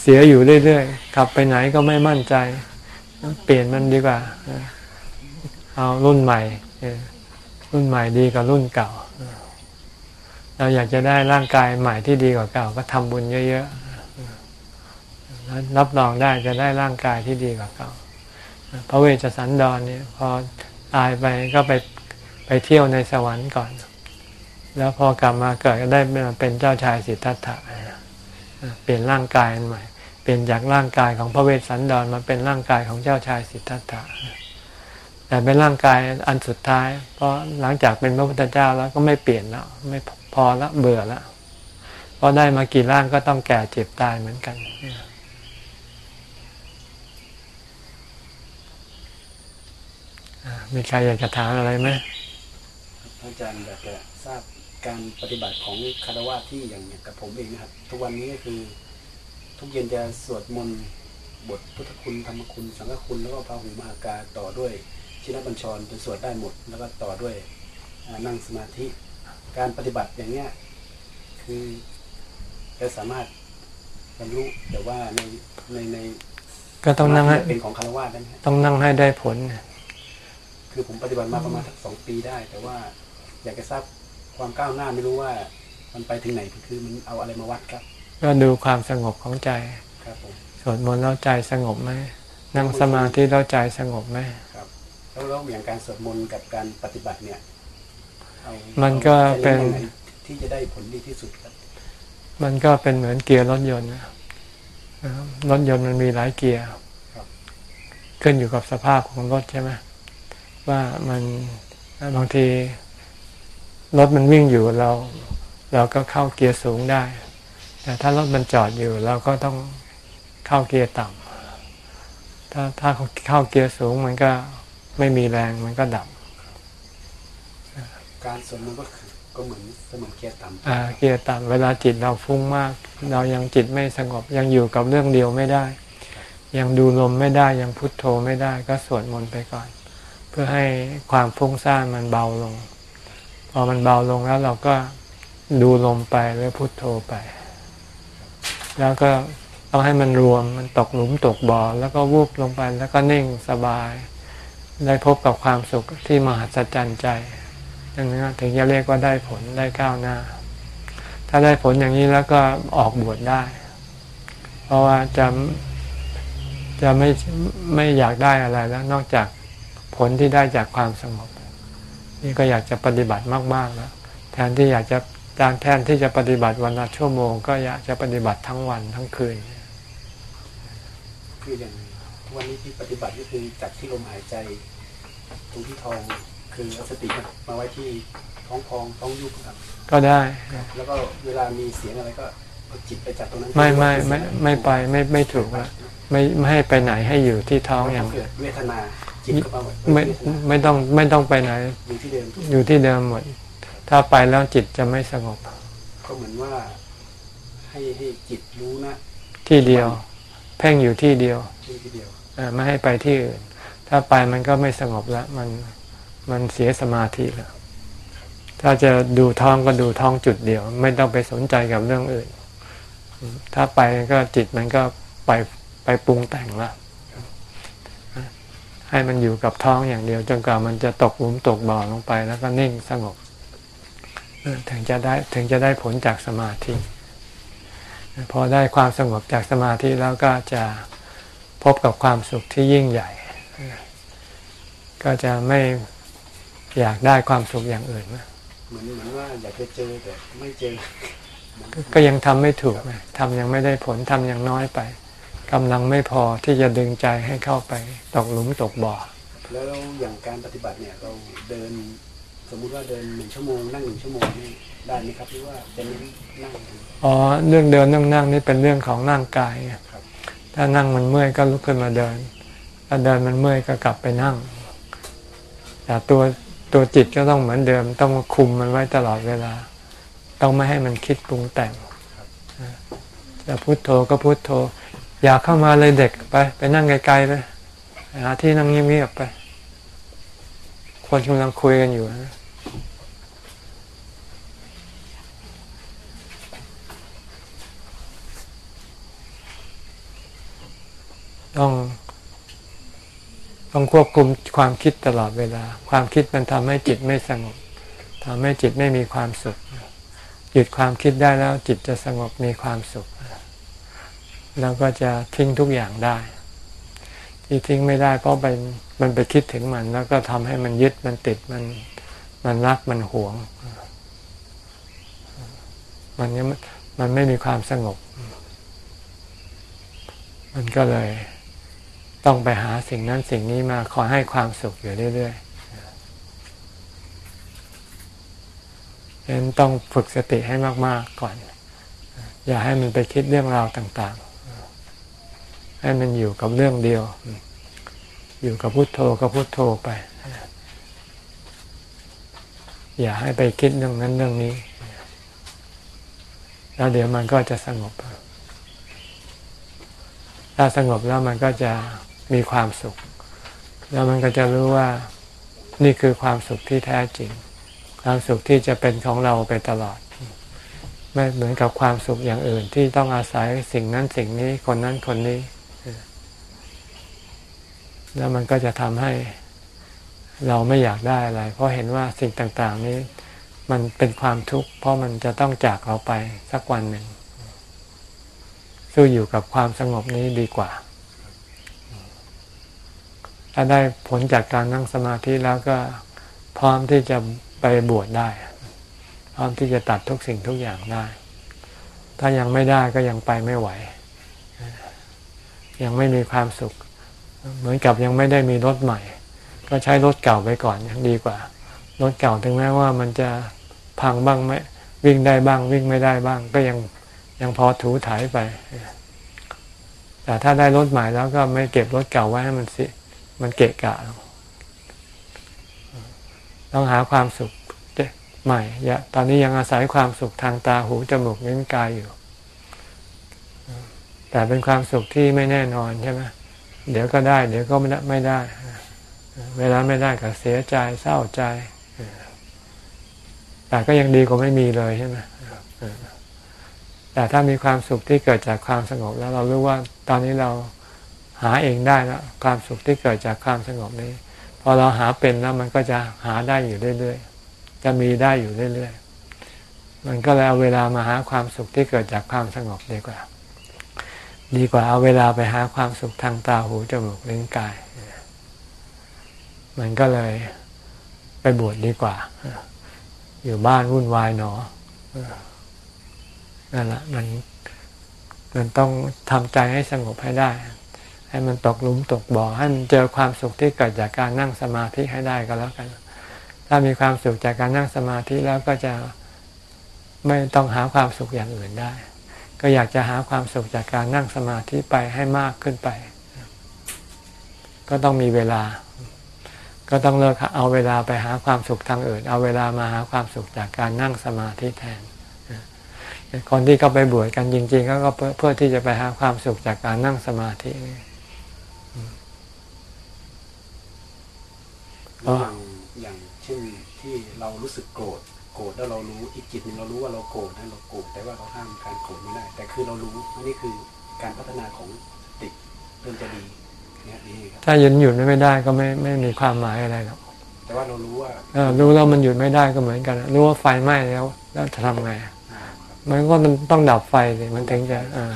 เสียอยู่เรื่อยๆขับไปไหนก็ไม่มั่นใจ เปลี่ยนมันดีกว่า เอารุ่นใหม่รุ่นใหม่ดีกว่ารุ่นเก่า เราอยากจะได้ร่างกายใหม่ที่ดีกว่าเก่า ก็ทำบุญเยอะๆรับรองได้จะได้ร่างกายที่ดีกว่าเก่า พระเวชสันดรเนี่ยพอ ตายไปก็ไปไปเที่ยวในสวรรค์ก่อน แล้วพอกลับมาเกิดก็ได้เป็นเจ้าชายสิทธัตถะเปลี่ยนร่างกายใหม่ เปลี่ยนจากร่างกายของพระเวสสันดรมาเป็นร่างกายของเจ้าชายสิทธัตถะแต่เป็นร่างกายอันสุดท้าย เพราะหลังจากเป็นพระพุทธเจ้าแล้วก็ไม่เปลี่ยนแล้วไม่พอละเบื่อละเพราะได้มากี่ร่างก็ต้องแก่เจ็บตายเหมือนกัน มีใครอยากจะถามอะไรไหมอาจารย์อยากจะทราบการปฏิบัติของคารวะที่อย่างกับผมเองนะครับ ทุกวันนี้ก็คือ ทุกเย็นจะสวดมนต์บทพุทธคุณธรรมคุณ สังฆคุณแล้วก็พระหุมหากาต่อด้วยชินบัญชรจะสวดได้หมด แล้วก็ต่อด้วยนั่งสมาธิ การปฏิบัติอย่างเนี้ยคือจะสามารถบรรลุแต่ว่าในในในก็ต้องนั่งให้เป็นของคารวะได้ไหมต้องนั่งให้ได้ผล คือผมปฏิบัติมาประมาณสักสองปีได้ แต่ว่าอยากจะทราบความก้าวหน้าไม่รู้ว่า มันไปถึงไหนคือมันเอาอะไรมาวัดครับ ก็ดูความสงบของใจครับผมสวดมนต์แล้วใจสงบไหมนั่งสมาธิแล้วใจสงบไหมครับแล้วแล้วอย่างการสวดมนต์กับการปฏิบัติเนี่ยเอามันก็เป็นอาใช้ยังไงที่จะได้ผลดีที่สุดครับ มันก็เป็นเหมือนเกียร์รถยนต์นะรถยนต์มันมีหลายเกียร์ขึ้นอยู่กับสภาพของรถใช่ไหม ว่ามันบางทีรถมันวิ่งอยู่เรา เราก็เข้าเกียร์สูงได้ แต่ถ้ารถมันจอดอยู่เราก็ต้องเข้าเกียร์ต่ำถ้าถ้าเข้าเกียร์สูงมันก็ไม่มีแรงมันก็ดับ การสวดมนต์ก็คือก็เหมือนเสมือนเกียร์ต่ำอ่าเกียร์ต่ำเวลาจิตเราฟุ้งมาก เรายังจิตไม่สงบยังอยู่กับเรื่องเดียวไม่ได้ ยังดูลมไม่ได้ยังพุทโธไม่ได้ก็สวดมนต์ไปก่อนเพื่อให้ความฟุ้งซ่านมันเบาลง พอมันเบาลงแล้วเราก็ดูลมไปหรือพุทโธไป แล้วก็ต้องให้มันรวมมันตกหลุมตกบ่อแล้วก็วูบลงไปแล้วก็นิ่งสบาย ได้พบกับความสุขที่มหัศจรรย์ใจดังนั้นถึงจะเรียกว่าได้ผลได้ก้าวหน้า ถ้าได้ผลอย่างนี้แล้วก็ออกบวชได้ เพราะว่าจะจะไม่ไม่อยากได้อะไรแล้วนอกจาก ผลที่ได้จากความสงบ นี่ก็อยากจะปฏิบัติมากๆแล้วแทนที่อยากจะการแทนที่จะปฏิบัติวันละชั่วโมง ก็อยากจะปฏิบัติทั้งวันทั้งคืนคืออย่างทุกวันนี้ที่ปฏิบัติก็คือจับที่ลมหายใจตรงที่ท้องคือเอาสติมาไว้ที่ท้องพองท้องยุบครับ ก็ได้ แล้วก็เวลามีเสียงอะไรก็เอาจิตไปจับตรงนั้น ไม่ไม่ไม่ไม่ไปไม่ไม่ถูกแล้ว ไม่ไม่ให้ไปไหนให้อยู่ที่ท้องอย่างเกิดเวทนาจิตก็มาไม่ไม่ต้องไม่ต้องไปไหน อยู่ที่เดิมอยู่ที่เดิมหมด ถ้าไปแล้วจิตจะไม่สงบ ก็เหมือนว่าให้ให้จิตรู้นะ ที่เดียว เพ่งอยู่ที่เดียวที่ทีเดียวอ่าไม่ให้ไปที่อื่น ถ้าไปมันก็ไม่สงบแล้วมันมันเสียสมาธิแล้วถ้าจะดูท้องก็ดูท้องจุดเดียว ไม่ต้องไปสนใจกับเรื่องอื่น ถ้าไปก็จิตมันก็ไป ไปปรุงแต่งละใหให้มันอยู่กับท้องอย่างเดียวจนกว่ามันจะตกหลุมตกบ่อลงไป แล้วก็นิ่งสงบเออถึงจะได้ถึงจะได้ผลจากสมาธิ พอได้ความสงบจากสมาธิแล้วก็จะพบกับความสุขที่ยิ่งใหญ่ ก็จะไม่อยากได้ความสุขอย่างอื่นนะเหมือนเหมือนว่าอยากจะเจอแต่ไม่เจอ ก็ยังทำไม่ถูกไงทำยังไม่ได้ผลทำยังน้อยไป กำลังไม่พอที่จะดึงใจให้เข้าไปตกหลุมตกบ่อ แล้วอย่างการปฏิบัติเนี่ยเราเดิน สมมุติว่าเดินหนึ่งชั่วโมงนั่งหนึ่งชั่วโมงนี่ได้ไหมครับหรือว่าจะเน้นนั่งอ๋อเรื่องเดินเรื่องนั่งนี่เป็นเรื่องของร่างกายไงครับถ้านั่งมันเมื่อยก็ลุกขึ้นมาเดินถ้าเดินมันเมื่อยก็กลับไปนั่งแต่ตัวตัวจิตก็ต้องเหมือนเดิม ต้องคุมมันไว้ตลอดเวลา ต้องไม่ให้มันคิดปรุงแต่งจะพุโทโธก็พุโทโธ อย่าเข้ามาเลยเด็กไป ไปนั่งไกลๆไปหาที่นั่งเงียบๆไป คนกำลังคุยกันอยู่นะต้องต้องควบคุมความคิดตลอดเวลา ความคิดมันทำให้จิตไม่สงบทำให้จิตไม่มีความสุข หยุดความคิดได้แล้วจิตจะสงบมีความสุข แล้วก็จะทิ้งทุกอย่างได้ ที่ทิ้งไม่ได้เพราะไปมันไปคิดถึงมัน แล้วก็ทำให้มันยึดมันติดมันมันรักมันหวง มันนี้มันไม่มีความสงบ มันก็เลยต้องไปหาสิ่งนั้นสิ่งนี้มาขอให้ความสุขอยู่เรื่อยๆฉะนั้นต้องฝึกสติให้มากๆก่อน อย่าให้มันไปคิดเรื่องราวต่างๆ ให้มันอยู่กับเรื่องเดียว อยู่กับพุโทโธก็พุโทโธไป อย่าให้ไปคิดเรื่องนั้นเรื่องนี้ แล้วเดี๋ยวมันก็จะสงบ ถ้าสงบแล้วมันก็จะมีความสุข แล้วมันก็จะรู้ว่านี่คือความสุขที่แท้จริง ความสุขที่จะเป็นของเราไปตลอด ไม่เหมือนกับความสุขอย่างอื่นที่ต้องอาศัยสิ่งนั้นสิ่งนี้คนนั้นคนนี้ แล้วมันก็จะทำให้เราไม่อยากได้อะไร เพราะเห็นว่าสิ่งต่างๆ นี้ มันเป็นความทุกข์เพราะมันจะต้องจากเราไปสักวันหนึ่งสู้อยู่กับความสงบนี้ดีกว่า ถ้าได้ผลจากการนั่งสมาธิแล้วก็พร้อมที่จะไปบวชได้ พร้อมที่จะตัดทุกสิ่งทุกอย่างได้ ถ้ายังไม่ได้ก็ยังไปไม่ไหว ยังไม่มีความสุข เหมือนกับยังไม่ได้มีรถใหม่ ก็ใช้รถเก่าไปก่อนยังดีกว่า รถเก่าถึงแม้ว่ามันจะพังบ้างไหมวิ่งได้บ้างวิ่งไม่ได้บ้าง ก็ยังยังพอถูถ่ายไป แต่ถ้าได้รถใหม่แล้วก็ไม่เก็บรถเก่าไว้ให้มันสิมันเกะกะต้องหาความสุขใหม่อย่าตอนนี้ยังอาศัยความสุขทางตาหูจมูกลิ้นกายอยู่ แต่เป็นความสุขที่ไม่แน่นอนใช่ไหม เดี๋ยวก็ได้ เดี๋ยวก็ไม่ได้ เวลาไม่ได้ก็เสียใจเศร้าใจ แต่ก็ยังดีกว่าไม่มีเลยใช่ไหมแต่ถ้ามีความสุขที่เกิดจากความสงบแล้วเรารู้ว่าตอนนี้เราหาเองได้แล้วความสุขที่เกิดจากความสงบนี้ พอเราหาเป็นแล้วมันก็จะหาได้อยู่เรื่อยๆ จะมีได้อยู่เรื่อยๆ มันก็เลยเอาเวลามาหาความสุขที่เกิดจากความสงบดีกว่า ดีกว่าเอาเวลาไปหาความสุขทางตาหูจมูกลิ้นกาย มันก็เลยไปบวชดดีกว่า อยู่บ้านวุ่นวายหนอนั่นแหละมันมันต้องทำใจให้สงบให้ได้ ให้มันตกหลุมตกบ่อให้มันเจอความสุขที่เกิดจากการนั่งสมาธิให้ได้ก็แล้วกัน ถ้ามีความสุขจากการนั่งสมาธิแล้วก็จะไม่ต้องหาความสุขอย่างอื่นได้ ก็อยากจะหาความสุขจากการนั่งสมาธิไปให้มากขึ้นไป ก็ต้องมีเวลา ก็ต้องเลิกเอาเวลาไปหาความสุขทางอื่น เอาเวลามาหาความสุขจากการนั่งสมาธิแทนคนที่เขาไปบวชกันจริงๆก็เพื่อเพื่อที่จะไปหาความสุขจากการนั่งสมาธิอย่างอย่างเช่นที่เรารู้สึกโกรธ โกรธแล้วเรารู้อีกจิตหนึ่งเรารู้ว่าเราโกรธนะเราโกรธแต่ว่าเราห้ามการโกรธไม่ได้ แต่คือเรารู้อันนี้คือการพัฒนาของติเริ่มจะดีเนี่ยดีครับถ้าหยุดหยุดไม่ได้ก็ไม่ไม่มีความหมายอะไรหรอกแต่ว่าเรารู้ว่าเออรู้แล้วมันหยุดไม่ได้ก็เหมือนกัน รู้ว่าไฟไหม้แล้วแล้วจะทำไงอ่าครับมันก็มันต้องดับไฟสิมันถึงจะอ่า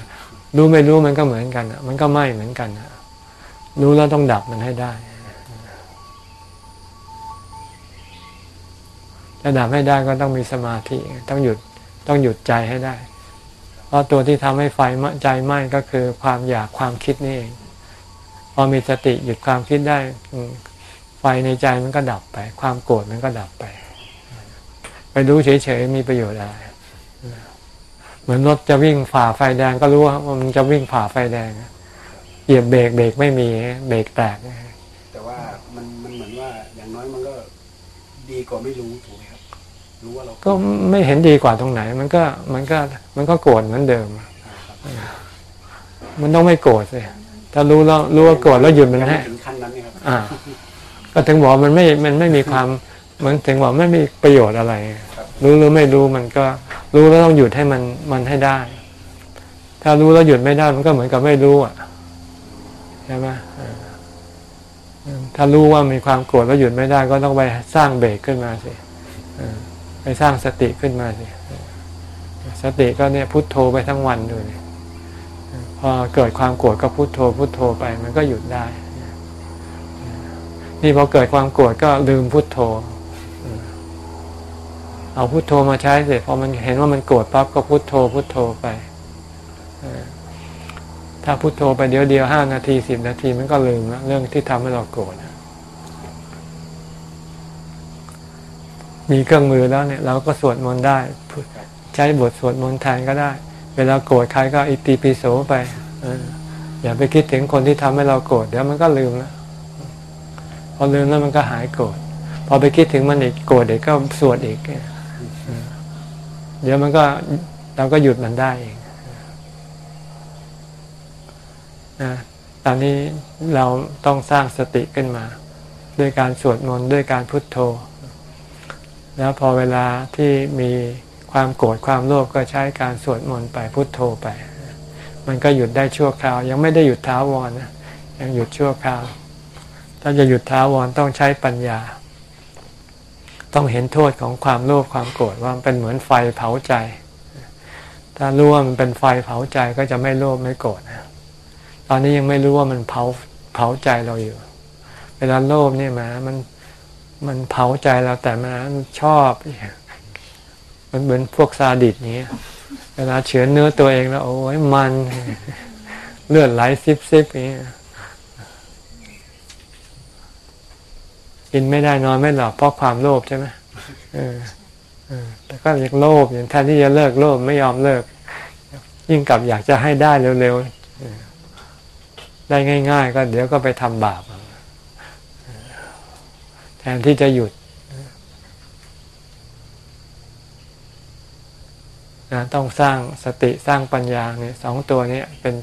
รู้ไม่รู้มันก็เหมือนกันอะมันก็ไหม้เหมือนกันอะรู้แล้วต้องดับมันให้ได้ จะดับให้ได้ก็ต้องมีสมาธิต้องหยุดต้องหยุดใจให้ได้ เพราะตัวที่ทำให้ไฟใจไหม้ก็คือความอยากความคิดนี่เอง พอมีสติหยุดความคิดได้ไฟในใจมันก็ดับไป ความโกรธมันก็ดับไป ไปรู้เฉยๆมีประโยชน์อะไรเหมือนรถจะวิ่งฝ่าไฟแดงก็รู้ว่ามันจะวิ่งฝ่าไฟแดงเหยียบเบรกเบรกไม่มีเบรกแตกแต่ว่ามันมันเหมือนว่าอย่างน้อยมันก็ ดีกว่าไม่รู้ถูกไหมครับรู้ว่าเราก็ไม่เห็นดีกว่าตรงไหน มันก็มันก็มันก็โกรธเหมือนเดิมอ่าครับมันต้องไม่โกรธสิถ้ารู้แล้วรู้ว่าโกรธแล้วหยุดมันยังให้ไม่ถึงขั้นนั้นนี่ครับอ่า ก็ถึงบอกมันไม่มันไม่มีความเหมือนถึงบอกไม่มีประโยชน์อะไรครับรู้หรือไม่รู้มันก็รู้แล้วต้องหยุดให้มันมันให้ได้ ถ้ารู้แล้วหยุดไม่ได้มันก็เหมือนกับไม่รู้อะใช่ไหมเออ ถ้ารู้ว่ามีความโกรธแล้วหยุดไม่ได้ ก็ต้องไปสร้างเบรกขึ้นมาสิไปสร้างสติขึ้นมาสิสติก็เนี่ยพุทโธไปทั้งวันดูเลยพอเกิดความโกรธก็พุทโธพุทโธไปมันก็หยุดได้ นี่พอเกิดความโกรธก็ลืมพุทโธ เอาพุทโธมาใช้เสร็จพอมันเห็นว่ามันโกรธปั๊บก็พุทโธพุทโธไปถ้าพุทโธไปเดียวเดียวห้านาทีสิบนาทีมันก็ลืมแล้วเรื่องที่ทำให้เราโกรธอะ มีเครื่องมือแล้วเนี่ยเราก็สวดมนต์ได้ ใช้บทสวดมนต์แทนก็ได้ เวลาโกรธใครก็อิติปิโสไปอย่าไปคิดถึงคนที่ทำให้เราโกรธเดี๋ยวมันก็ลืมแล้วพอลืมแล้วมันก็หายโกรธพอไปคิดถึงมันอีกโกรธเด็กก็สวดอีกเดี๋ยวมันก็เราก็หยุดมันได้เองนะตอนนี้เราต้องสร้างสติขึ้นมา ด้วยการสวดมนต์ด้วยการพุทโธ แล้วพอเวลาที่มีความโกรธความโลภก็ใช้การสวดมนต์ไปพุทโธไป มันก็หยุดได้ชั่วคราว ยังไม่ได้หยุดท้าวรนะยังหยุดชั่วคราว ถ้าจะหยุดท้าวรต้องใช้ปัญญา ต้องเห็นโทษของความโลภความโกรธว่ามันเป็นเหมือนไฟเผาใจ ถ้ารู้ว่ามันเป็นไฟเผาใจก็จะไม่โลภไม่โกรธนะตอนนี้ยังไม่รู้ว่ามันเผาเผาใจเราอยู่ เวลาโลภเนี่ยมามัน มันเผาใจเราแต่มันชอบมันเหมือนพวกซาดิสนี้ยเวลาเฉือนเนื้อตัวเองแล้ว โอ้ยมันเลือดไหลซิบซิบอย่างนี้ยกินไม่ได้นอนไม่หลับเพราะความโลภใช่ไหมเออเออแต่ก็ยังโลภอย่างแทนที่จะเลิกโลภไม่ยอมเลิก ยิ่งกลับอยากจะให้ได้เร็วๆได้ง่าย ๆ ก็เดี๋ยวก็ไปทำบาปเนที่จะหยุดนะต้องสร้างสติสร้างปัญญาเนี่ยสองตัวนี้เป็น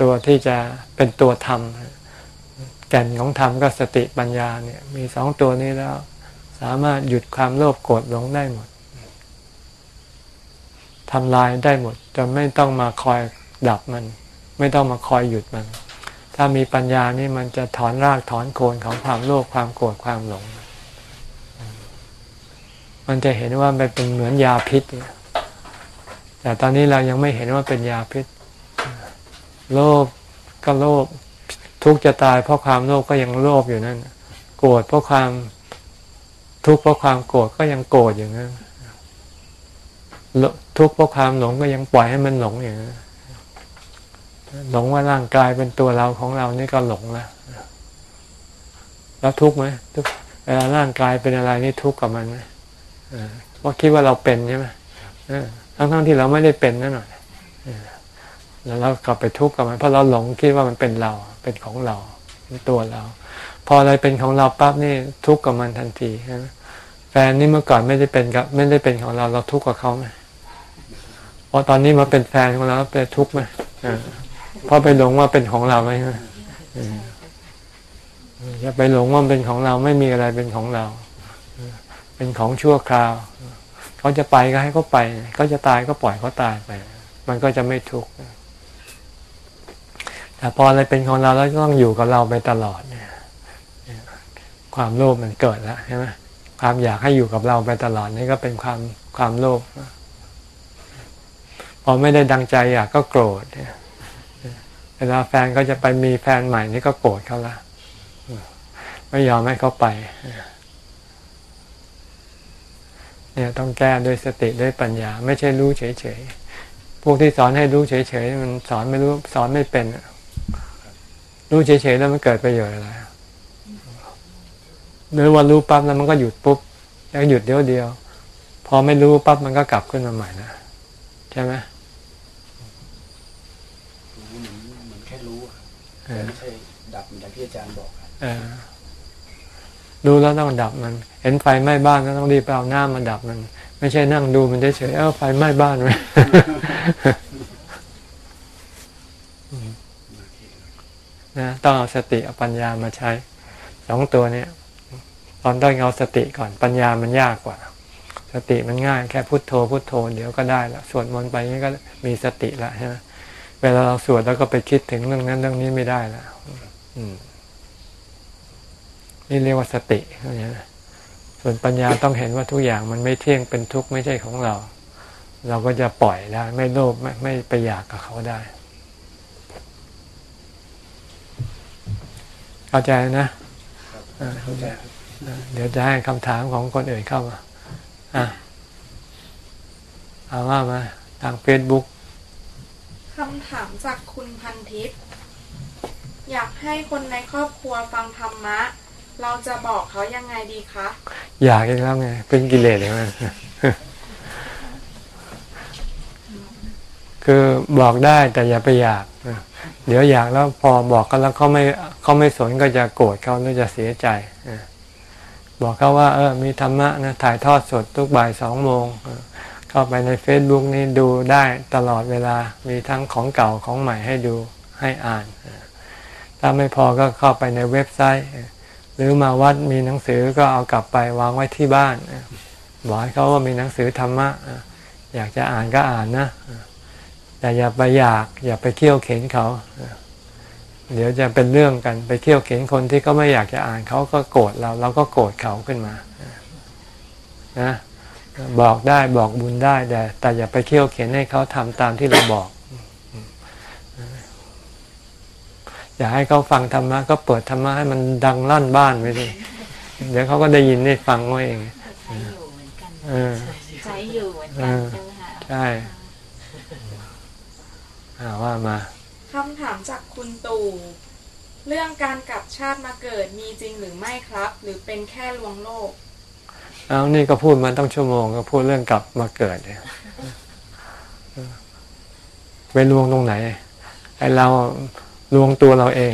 ตัวที่จะเป็นตัวธรรมแก่นของธรรมก็สติปัญญาเนี่ย มีสองตัวนี้แล้ว สามารถหยุดความโลภโกรธหลงได้หมดทำลายได้หมดจะไม่ต้องมาคอยดับมัน ไม่ต้องมาคอยหยุดมัน ถ้ามีปัญญานี่มันจะถอนรากถอนโคนของความโลภความโกรธความหลง มันจะเห็นว่ามันเป็นเหมือนยาพิษ แต่ตอนนี้เรายังไม่เห็นว่าเป็นยาพิษ โลภก็โลภทุกข์จะตายเพราะความโลภก็ยังโลภอยู่นั่น โกรธเพราะความทุกข์เพราะความโกรธก็ยังโกรธอย่างนั้นทุกข์เพราะความหลงก็ยังปล่อยให้มันหลงอย่างนั้น หลงว่าร่างกายเป็นตัวเราของเรานี่ก็หลงแล้วแล้วทุกข์ไหมทุกเวลาร่างกายเป็นอะไรนี่ทุกข์กับมันไหมว่าคิดว่าเราเป็นใช่ไหมทั้งทั้งๆที่เราไม่ได้เป็นนั่นหน่อยแล้วเรากลับไปทุกข์กับมัน เพราะเราหลงคิดว่ามันเป็นเรา เป็นของเรา เป็นตัวเรา พออะไรเป็นของเราปั๊บนี่ทุกข์กับมันทันทีใช่ไหมแฟนนี่เมื่อก่อนไม่ได้เป็นกับ ไม่ได้เป็นของเรา เราทุกข์กับเขาไหมพอตอนนี้มาเป็นแฟนของเราเป็นทุกข์ไหม เพราะไปหลงว่าเป็นของเราไหมอย่าไปหลงว่าเป็นของเราไม่มีอะไรเป็นของเรา เป็นของชั่วคราวเขาจะไปก็ให้เขาไปเขาจะตายก็ปล่อยเขาตายไป มันก็จะไม่ทุกข์แต่พออะไรเป็นของเราแล้วต้องอยู่กับเราไปตลอดเนี่ยความโลภมันเกิดแล้วใช่ไหมความอยากให้อยู่กับเราไปตลอดนี่ก็เป็นความความโลภพอไม่ได้ดังใจอยากก็โกรธเนี่ย เวลาแฟนก็จะไปมีแฟนใหม่นี่ก็โกรธเขาละไม่ยอมให้เขาไปเนี่ยต้องแก้ด้วยสติด้วยปัญญา ไม่ใช่รู้เฉยๆ พวกที่สอนให้รู้เฉยๆ มันสอนไม่รู้สอนไม่เป็น รู้เฉยๆ แล้วมันเกิดประโยชน์อะไรหรือว่ารู้ปั๊บแล้วมันก็หยุดปุ๊บแล้วหยุดเดียวเดียว พอไม่รู้ปั๊บมันก็กลับขึ้นมาใหม่นะ ใช่ไหม รู้เหมือนเหมือนแค่รู้ครับ เอ แต่ อ ไม่ใช่ดับอย่างที่อาจารย์บอกครับเออรู้แล้วต้องดับมัน เห็นไฟไหม้บ้านก็ต้องรีบไปเอาหน้ามาดับมัน ไม่ใช่นั่งดูมันเฉยๆเอ้าไฟไหม้บ้านไว้นะต้องเอาสติเอาปัญญามาใช้สองตัวเนี้ยตอนต้องเอาสติก่อนปัญญามันยากกว่า สติมันง่าย แค่พุโทโธพุโทโธ เดี๋ยวก็ได้ละสวดมนต์ไปนี่ก็มีสติละใช่ไหมเวลาเราสวดแล้วก็ไปคิดถึงเรื่องนั้นเรื่องนี้ไม่ได้และอืมนี่เรียกว่าสติเข้าใจไหมส่วนปัญญาต้องเห็นว่าทุกอย่างมันไม่เที่ยงเป็นทุกข์ไม่ใช่ของเรา เราก็จะปล่อยได้ ไม่โลภไม่ไม่ไปอยากกับเขาได้เข้าใจนะเข้าใจเดี๋ยวจะให้คำถามของคนอื่นเข้ามาอะเอาว่ามาทางเฟซบุ๊ก คำถามจากคุณพันทิพย์อยากให้คนในครอบครัวฟังธรรมะ เราจะบอกเขายังไงดีคะ อยากอีกแล้วไง เป็นกิเลสเลยมันคือบอกได้แต่อย่าไปอยากนะเดี๋ยวอยากแล้วพอบอกกันแล้วเขาไม่เขาไม่สนก็จะโกรธเขาหรือจะเสียใจนะบอกเขาว่า เออมีธรรมะนะถ่ายทอดสดทุกบ่ายสองโมง เข้าไปใน Facebook นี่ดูได้ตลอดเวลามีทั้งของเก่าของใหม่ให้ดูให้อ่าน ถ้าไม่พอก็เข้าไปในเว็บไซต์ หรือมาวัดมีหนังสือก็เอากลับไปวางไว้ที่บ้านบอกให้เขาว่ามีหนังสือธรรมะอยากจะอ่านก็อ่านนะแต่อย่าไปอยากอย่าไปเที่ยวเข็นเขาเดี๋ยวจะเป็นเรื่องกันไปเที่ยวเข็นคนที่เขาไม่อยากจะอ่านเขาก็โกรธเรา เราก็โกรธเขาขึ้นมา นะ บอกได้บอกบุญได้แต่แต่อย่าไปเที่ยวเข็นให้เขาทำตามที่เราบอก อยากให้เขาฟังธรรมะก็เปิดธรรมะให้มันดังลั่นบ้านไปดิเดี๋ยวเขาก็ได้ยินได้ฟังเขาเองใช้อยู่เหมือนกันเออใช้อยู่เหมือนกันใช่ไหมคะใช่อ่าว่ามาคำถามจากคุณตู่เรื่องการกลับชาติมาเกิดมีจริงหรือไม่ครับ หรือเป็นแค่ลวงโลก เอานี่ก็พูดมาต้องชั่วโมงก็พูดเรื่องกลับมาเกิดเนี่ยไปลวงตรงไหนไอเราลวงตัวเราเอง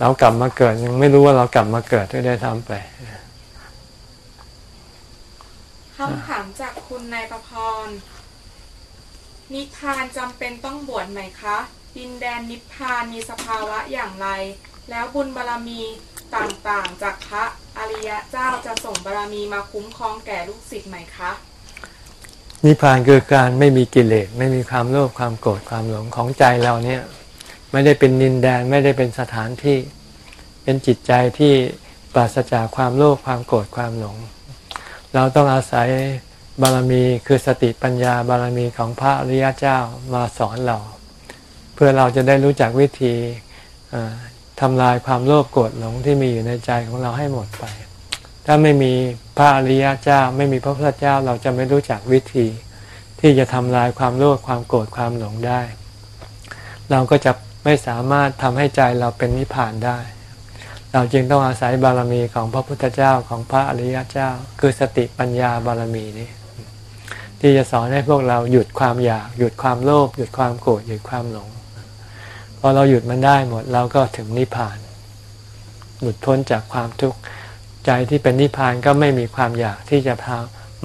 เรากลับมาเกิด ยังไม่รู้ว่าเรากลับมาเกิดที่ได้ทำไปคำถามจากคุณนายประพรนิพพานจำเป็นต้องบวชไหมคะ ดินแดนนิพพานมีสภาวะอย่างไร แล้วบุญบารรมีต่างๆ จากพระอริยะเจ้าจะส่งบารรมีมาคุ้มครองแก่ลูกศิษย์ไหมคะนิพพานคือการไม่มีกิเลสไม่มีความโลภความโกรธความหลงของใจเราเนี่ยไม่ได้เป็นดินแดนไม่ได้เป็นสถานที่ เป็นจิตใจที่ปราศจากความโลภความโกรธความหลง เราต้องอาศัยบารมีคือสติปัญญาบารมีของพระอริยเจ้ามาสอนเรา เพื่อเราจะได้รู้จักวิธี ทำลายความโลภโกรธหลงที่มีอยู่ในใจของเราให้หมดไป ถ้าไม่มีพระอริยเจ้าไม่มีพระพุทธเจ้าเราจะไม่รู้จักวิธี ที่จะทำลายความโลภความโกรธความหลงได้ เราก็จะไม่สามารถทำให้ใจเราเป็นนิพพานได้ เราจึงต้องอาศัยบารมีของพระพุทธเจ้าของพระอริยเจ้า คือสติปัญญาบารมีนี้ที่จะสอนให้พวกเราหยุดความอยาก หยุดความโลภหยุดความโกรธหยุดความหลง พอเราหยุดมันได้หมดเราก็ถึงนิพพาน หลุดพ้นจากความทุกข์ใจที่เป็นนิพพานก็ไม่มีความอยากที่จะพา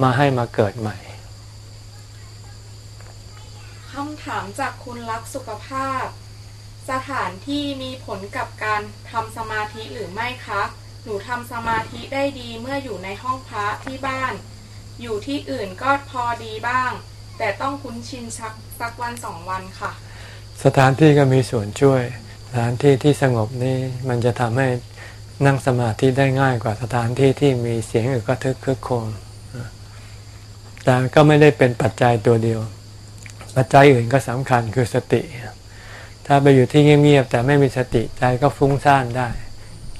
มาให้มาเกิดใหม่คำถามจากคุณรักสุขภาพ สถานที่มีผลกับการทำสมาธิหรือไม่คะ หนูทำสมาธิได้ดีเมื่ออยู่ในห้องพระที่บ้าน อยู่ที่อื่นก็พอดีบ้าง แต่ต้องคุ้นชินชักสักวันสองวันค่ะ สถานที่ก็มีส่วนช่วย สถานที่ที่สงบนี่มันจะทำให้นั่งสมาธิได้ง่ายกว่าสถานที่ที่มีเสียงอึกกระทึกคึกโครมแต่ก็ไม่ได้เป็นปัจจัยตัวเดียว ปัจจัยอื่นก็สำคัญคือสติ ถ้าไปอยู่ที่เงียบๆแต่ไม่มีสติใจก็ฟุ้งซ่านได้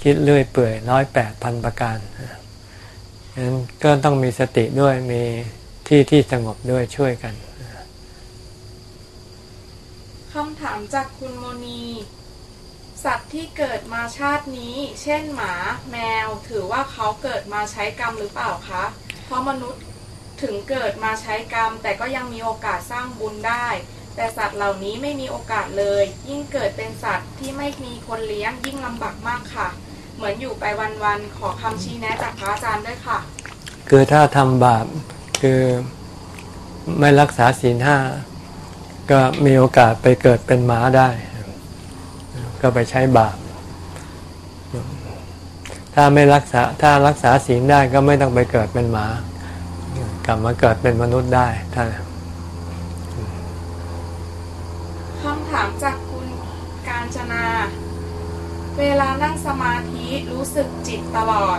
คิดเลื่อยเปื่อยร้อยแปดพันประการฉะนั้นก็ต้องมีสติด้วยมีที่ที่สงบด้วยช่วยกัน คำ ถามจากคุณโมนี สัตว์ที่เกิดมาชาตินี้ เช่นหมา แมว ถือว่าเขาเกิดมาใช้กรรมหรือเปล่าคะ เพราะมนุษย์ถึงเกิดมาใช้กรรม แต่ก็ยังมีโอกาสสร้างบุญได้ แต่สัตว์เหล่านี้ไม่มีโอกาสเลย ยิ่งเกิดเป็นสัตว์ที่ไม่มีคนเลี้ยงยิ่งลำบากมากค่ะ เหมือนอยู่ไปวันๆขอคำชี้แนะจากพระอาจารย์ด้วยค่ะ คือถ้าทำบาปคือไม่รักษาศีลห้า ก็มีโอกาสไปเกิดเป็นหมาได้ ก็ไปใช้บาป ถ้าไม่รักษาถ้ารักษาศีลได้ก็ไม่ต้องไปเกิดเป็นหมา กลับมาเกิดเป็นมนุษย์ได้ท่านคำถามจากคุณการจนา เวลานั่งสมาธิรู้สึกจิตตลอด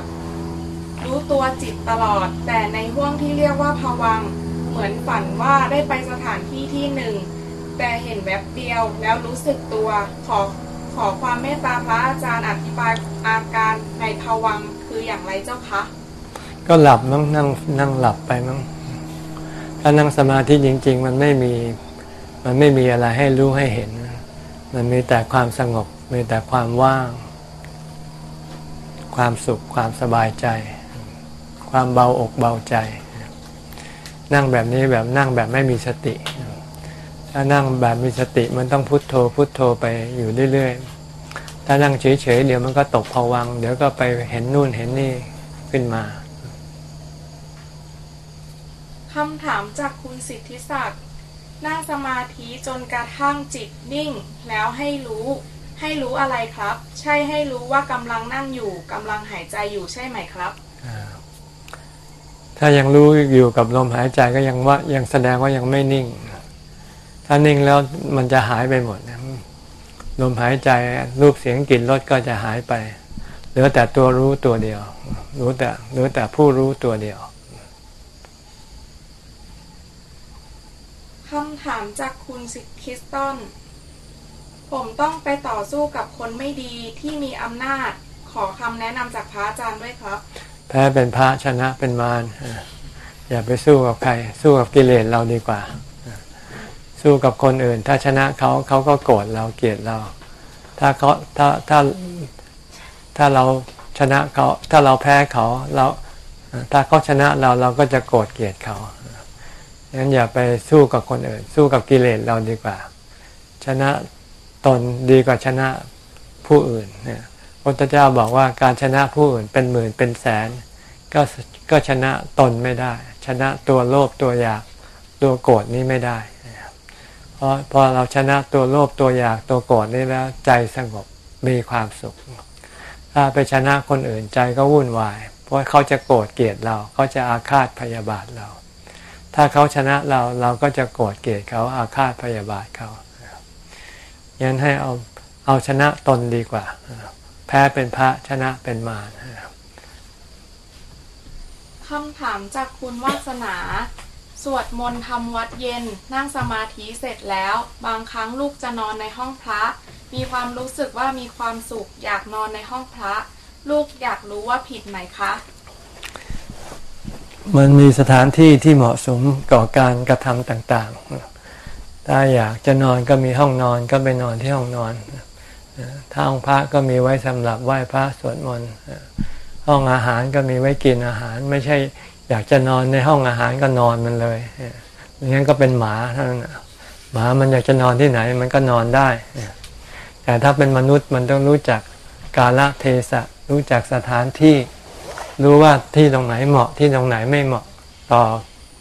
รู้ตัวจิตตลอด แต่ในห่วงที่เรียกว่าภวังค์ เหมือนฝันว่าได้ไปสถานที่ที่หนึ่ง แต่เห็นแบบเดียวแล้วรู้สึกตัวขอขอความเมตตาพระอาจารย์อธิบายอาการในภวังค์คืออย่างไรเจ้าคะ ก็หลับมั้งนั่งนั่งหลับไปมั้งถ้านั่งสมาธิจริง ๆ มันไม่มีมันไม่มีอะไรให้รู้ให้เห็น มันมีแต่ความสงบมีแต่ความว่าง ความสุขความสบายใจ ความเบาอกเบาใจ นั่งแบบนี้แบบนั่งแบบไม่มีสติ ถ้านั่งแบบมีสติมันต้องพุโทโธพุโทโธไปอยู่เรื่อยๆ ถ้านั่งเฉยๆเดี๋ยวมันก็ตกภวังค์เดี๋ยวก็ไปเห็นนู่นเห็นนี่ขึ้นมาคำถามจากคุณสิทธิศักดิ์นั่งสมาธิจนกระทั่งจิตนิ่ง แล้วให้รู้ ให้รู้อะไรครับ ใช่ให้รู้ว่ากำลังนั่งอยู่กำลังหายใจอยู่ใช่ไหมครับ ถ้ายังรู้อยู่กับลมหายใจก็ยังว่ายังแสดงว่ายังไม่นิ่ง ถ้านิ่งแล้วมันจะหายไปหมดลมหายใจรูปเสียงกลิ่นรสก็จะหายไปเหลือแต่ตัวรู้ตัวเดียว รู้แต่เหลือแต่ผู้รู้ตัวเดียวคำถามจากคุณสิคริสตันผมต้องไปต่อสู้กับคนไม่ดีที่มีอำนาจขอคำแนะนำจากพระอาจารย์ด้วยครับ แพ้เป็นพระชนะเป็นมารอย่าไปสู้กับใคร สู้กับกิเลสเราดีกว่า สู้กับคนอื่น ถ้าชนะเขาเขาก็โกรธเราเกลียดเรา ถ้าเขาถ้าถ้าถ้าเราชนะเขาถ้าเราแพ้เขาเราถ้าเขาชนะเราเราก็จะโกรธเกลียดเขางั้นอย่าไปสู้กับคนอื่น สู้กับกิเลสเราดีกว่า ชนะตนดีกว่าชนะผู้อื่นเนี่ย พระพุทธเจ้าบอกว่าการชนะผู้อื่นเป็นหมื่นเป็นแสน ก็ก็ชนะตนไม่ได้ ชนะตัวโลภตัวอยากตัวโกรธนี้ไม่ได้เพราะพอเราชนะตัวโลภตัวอยากตัวโกรธนี้แล้วใจสงบมีความสุข ถ้าไปชนะคนอื่นใจก็วุ่นวาย เพราะเขาจะโกรธเกลียดเราเขาจะอาฆาตพยาบาทเรา ถ้าเขาชนะเราเราก็จะโกรธเกลียดเขาอาฆาตพยาบาทเขายันให้เอาเอาชนะตนดีกว่า แพ้เป็นพระชนะเป็นมารคำถามจากคุณวาสนา สวดมนต์ทำวัดเย็น นั่งสมาธิเสร็จแล้ว บางครั้งลูกจะนอนในห้องพระ มีความรู้สึกว่ามีความสุข อยากนอนในห้องพระ ลูกอยากรู้ว่าผิดไหมคะ มันมีสถานที่ที่เหมาะสมก่อการกระทำต่างๆ ถ้าอยากจะนอนก็มีห้องนอนก็ไปนอนที่ห้องนอน ถ้าห้องพระก็มีไว้สำหรับไหว้พระสวดมนต์ห้องอาหารก็มีไว้กินอาหาร ไม่ใช่อยากจะนอนในห้องอาหารก็นอนมันเลยอย่างนั้นก็เป็นหมาเท่านั้นหมามันอยากจะนอนที่ไหนมันก็นอนได้ แต่ถ้าเป็นมนุษย์มันต้องรู้จักกาลเทศะรู้จักสถานที่รู้ว่าที่ตรงไหนเหมาะที่ตรงไหนไม่เหมาะต่อ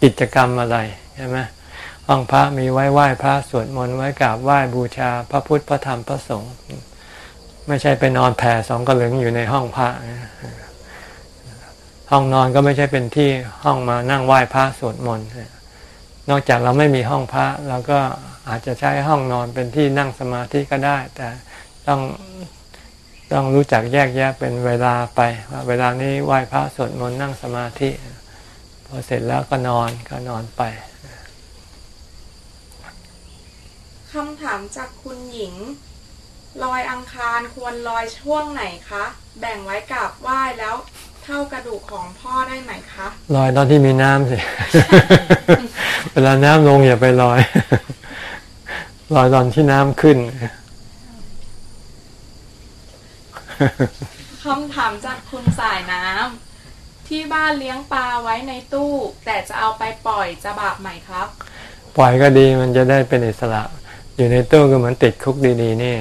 กิจกรรมอะไรใช่ไหม ห้องพระมีไว้ไหว้พระสวดมนต์ไว้กราบไหว้บูชาพระพุทธพระธรรมพระสงฆ์ไม่ใช่ไปนอนแผ่สองกระเหลึงอยู่ในห้องพระห้องนอนก็ไม่ใช่เป็นที่ห้องมานั่งไหว้พระสวดมนต์นอกจากเราไม่มีห้องพระเราก็อาจจะใช้ห้องนอนเป็นที่นั่งสมาธิก็ได้ แต่ต้องต้องรู้จักแยกแยะเป็นเวลาไปว่าเวลานี้ไหว้พระสวดมนต์นั่งสมาธิพอเสร็จแล้วก็นอนก็นอนไป คำถามจากคุณหญิง ลอยอังคารควรลอยช่วงไหนคะ แบ่งไว้กราบไหว้แล้วเท่ากระดูกของพ่อได้ไหมคะลอยตอนที่มีน้ำสิ เวลาน้ำลงอย่าไปลอยลอยตอนที่น้ำขึ้นคำถามจากคุณสายน้ำที่บ้านเลี้ยงปลาไว้ในตู้ แต่จะเอาไปปล่อยจะบาปไหมครับ ปล่อยก็ดีมันจะได้เป็นอิสระ อยู่ในตู้ก็เหมือนติดคุกดีๆนี่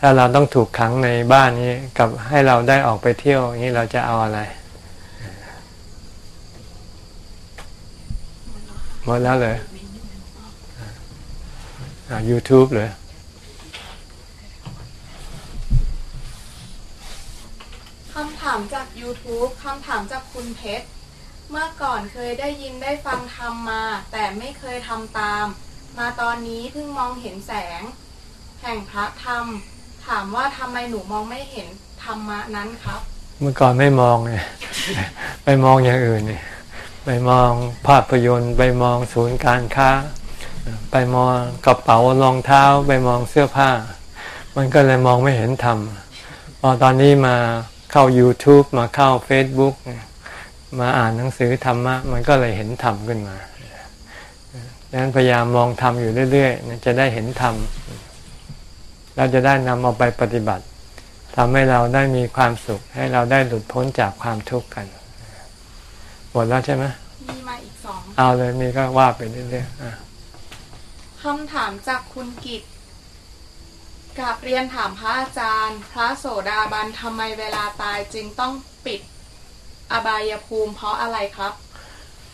ถ้าเราต้องถูกขังในบ้านนี้กับให้เราได้ออกไปเที่ยวอย่างนี้เราจะเอาอะไร หมดแล้วเลยอ่า YouTube เลยคำถามจาก YouTube คำถามจากคุณเพชร เมื่อก่อนเคยได้ยินได้ฟังธรรมมา แต่ไม่เคยทำตาม มาตอนนี้เพิ่งมองเห็นแสง แห่งพระธรรม ถามว่าทำไมหนูมองไม่เห็นธรรมะนั้นครับ เมื่อก่อนไม่มองเนี่ยไปมองอย่างอื่นเนี่ยไปมองภาพยนตร์ ไปมองศูนย์การค้า ไปมองกระเป๋ารองเท้า ไปมองเสื้อผ้า มันก็เลยมองไม่เห็นธรรมพอตอนนี้มาเข้า YouTube มาเข้า Facebook มาอ่านหนังสือธรรมะ มันก็เลยเห็นธรรมขึ้นมา ดังนั้นพยายามมองธรรมอยู่เรื่อยๆ จะได้เห็นธรรมเราจะได้นำเอาไปปฏิบัติทำให้เราได้มีความสุข ให้เราได้หลุดพ้นจากความทุกข์กันหมดแล้วใช่ไหมมีมาอีกสองเอาเลยมีก็ว่าไปเรื่อยๆอะคำถามจากคุณกิตกับเรียนถามพระอาจารย์ พระโสดาบันทำไมเวลาตายจึงต้องปิด อบายภูมิเพราะอะไรครับ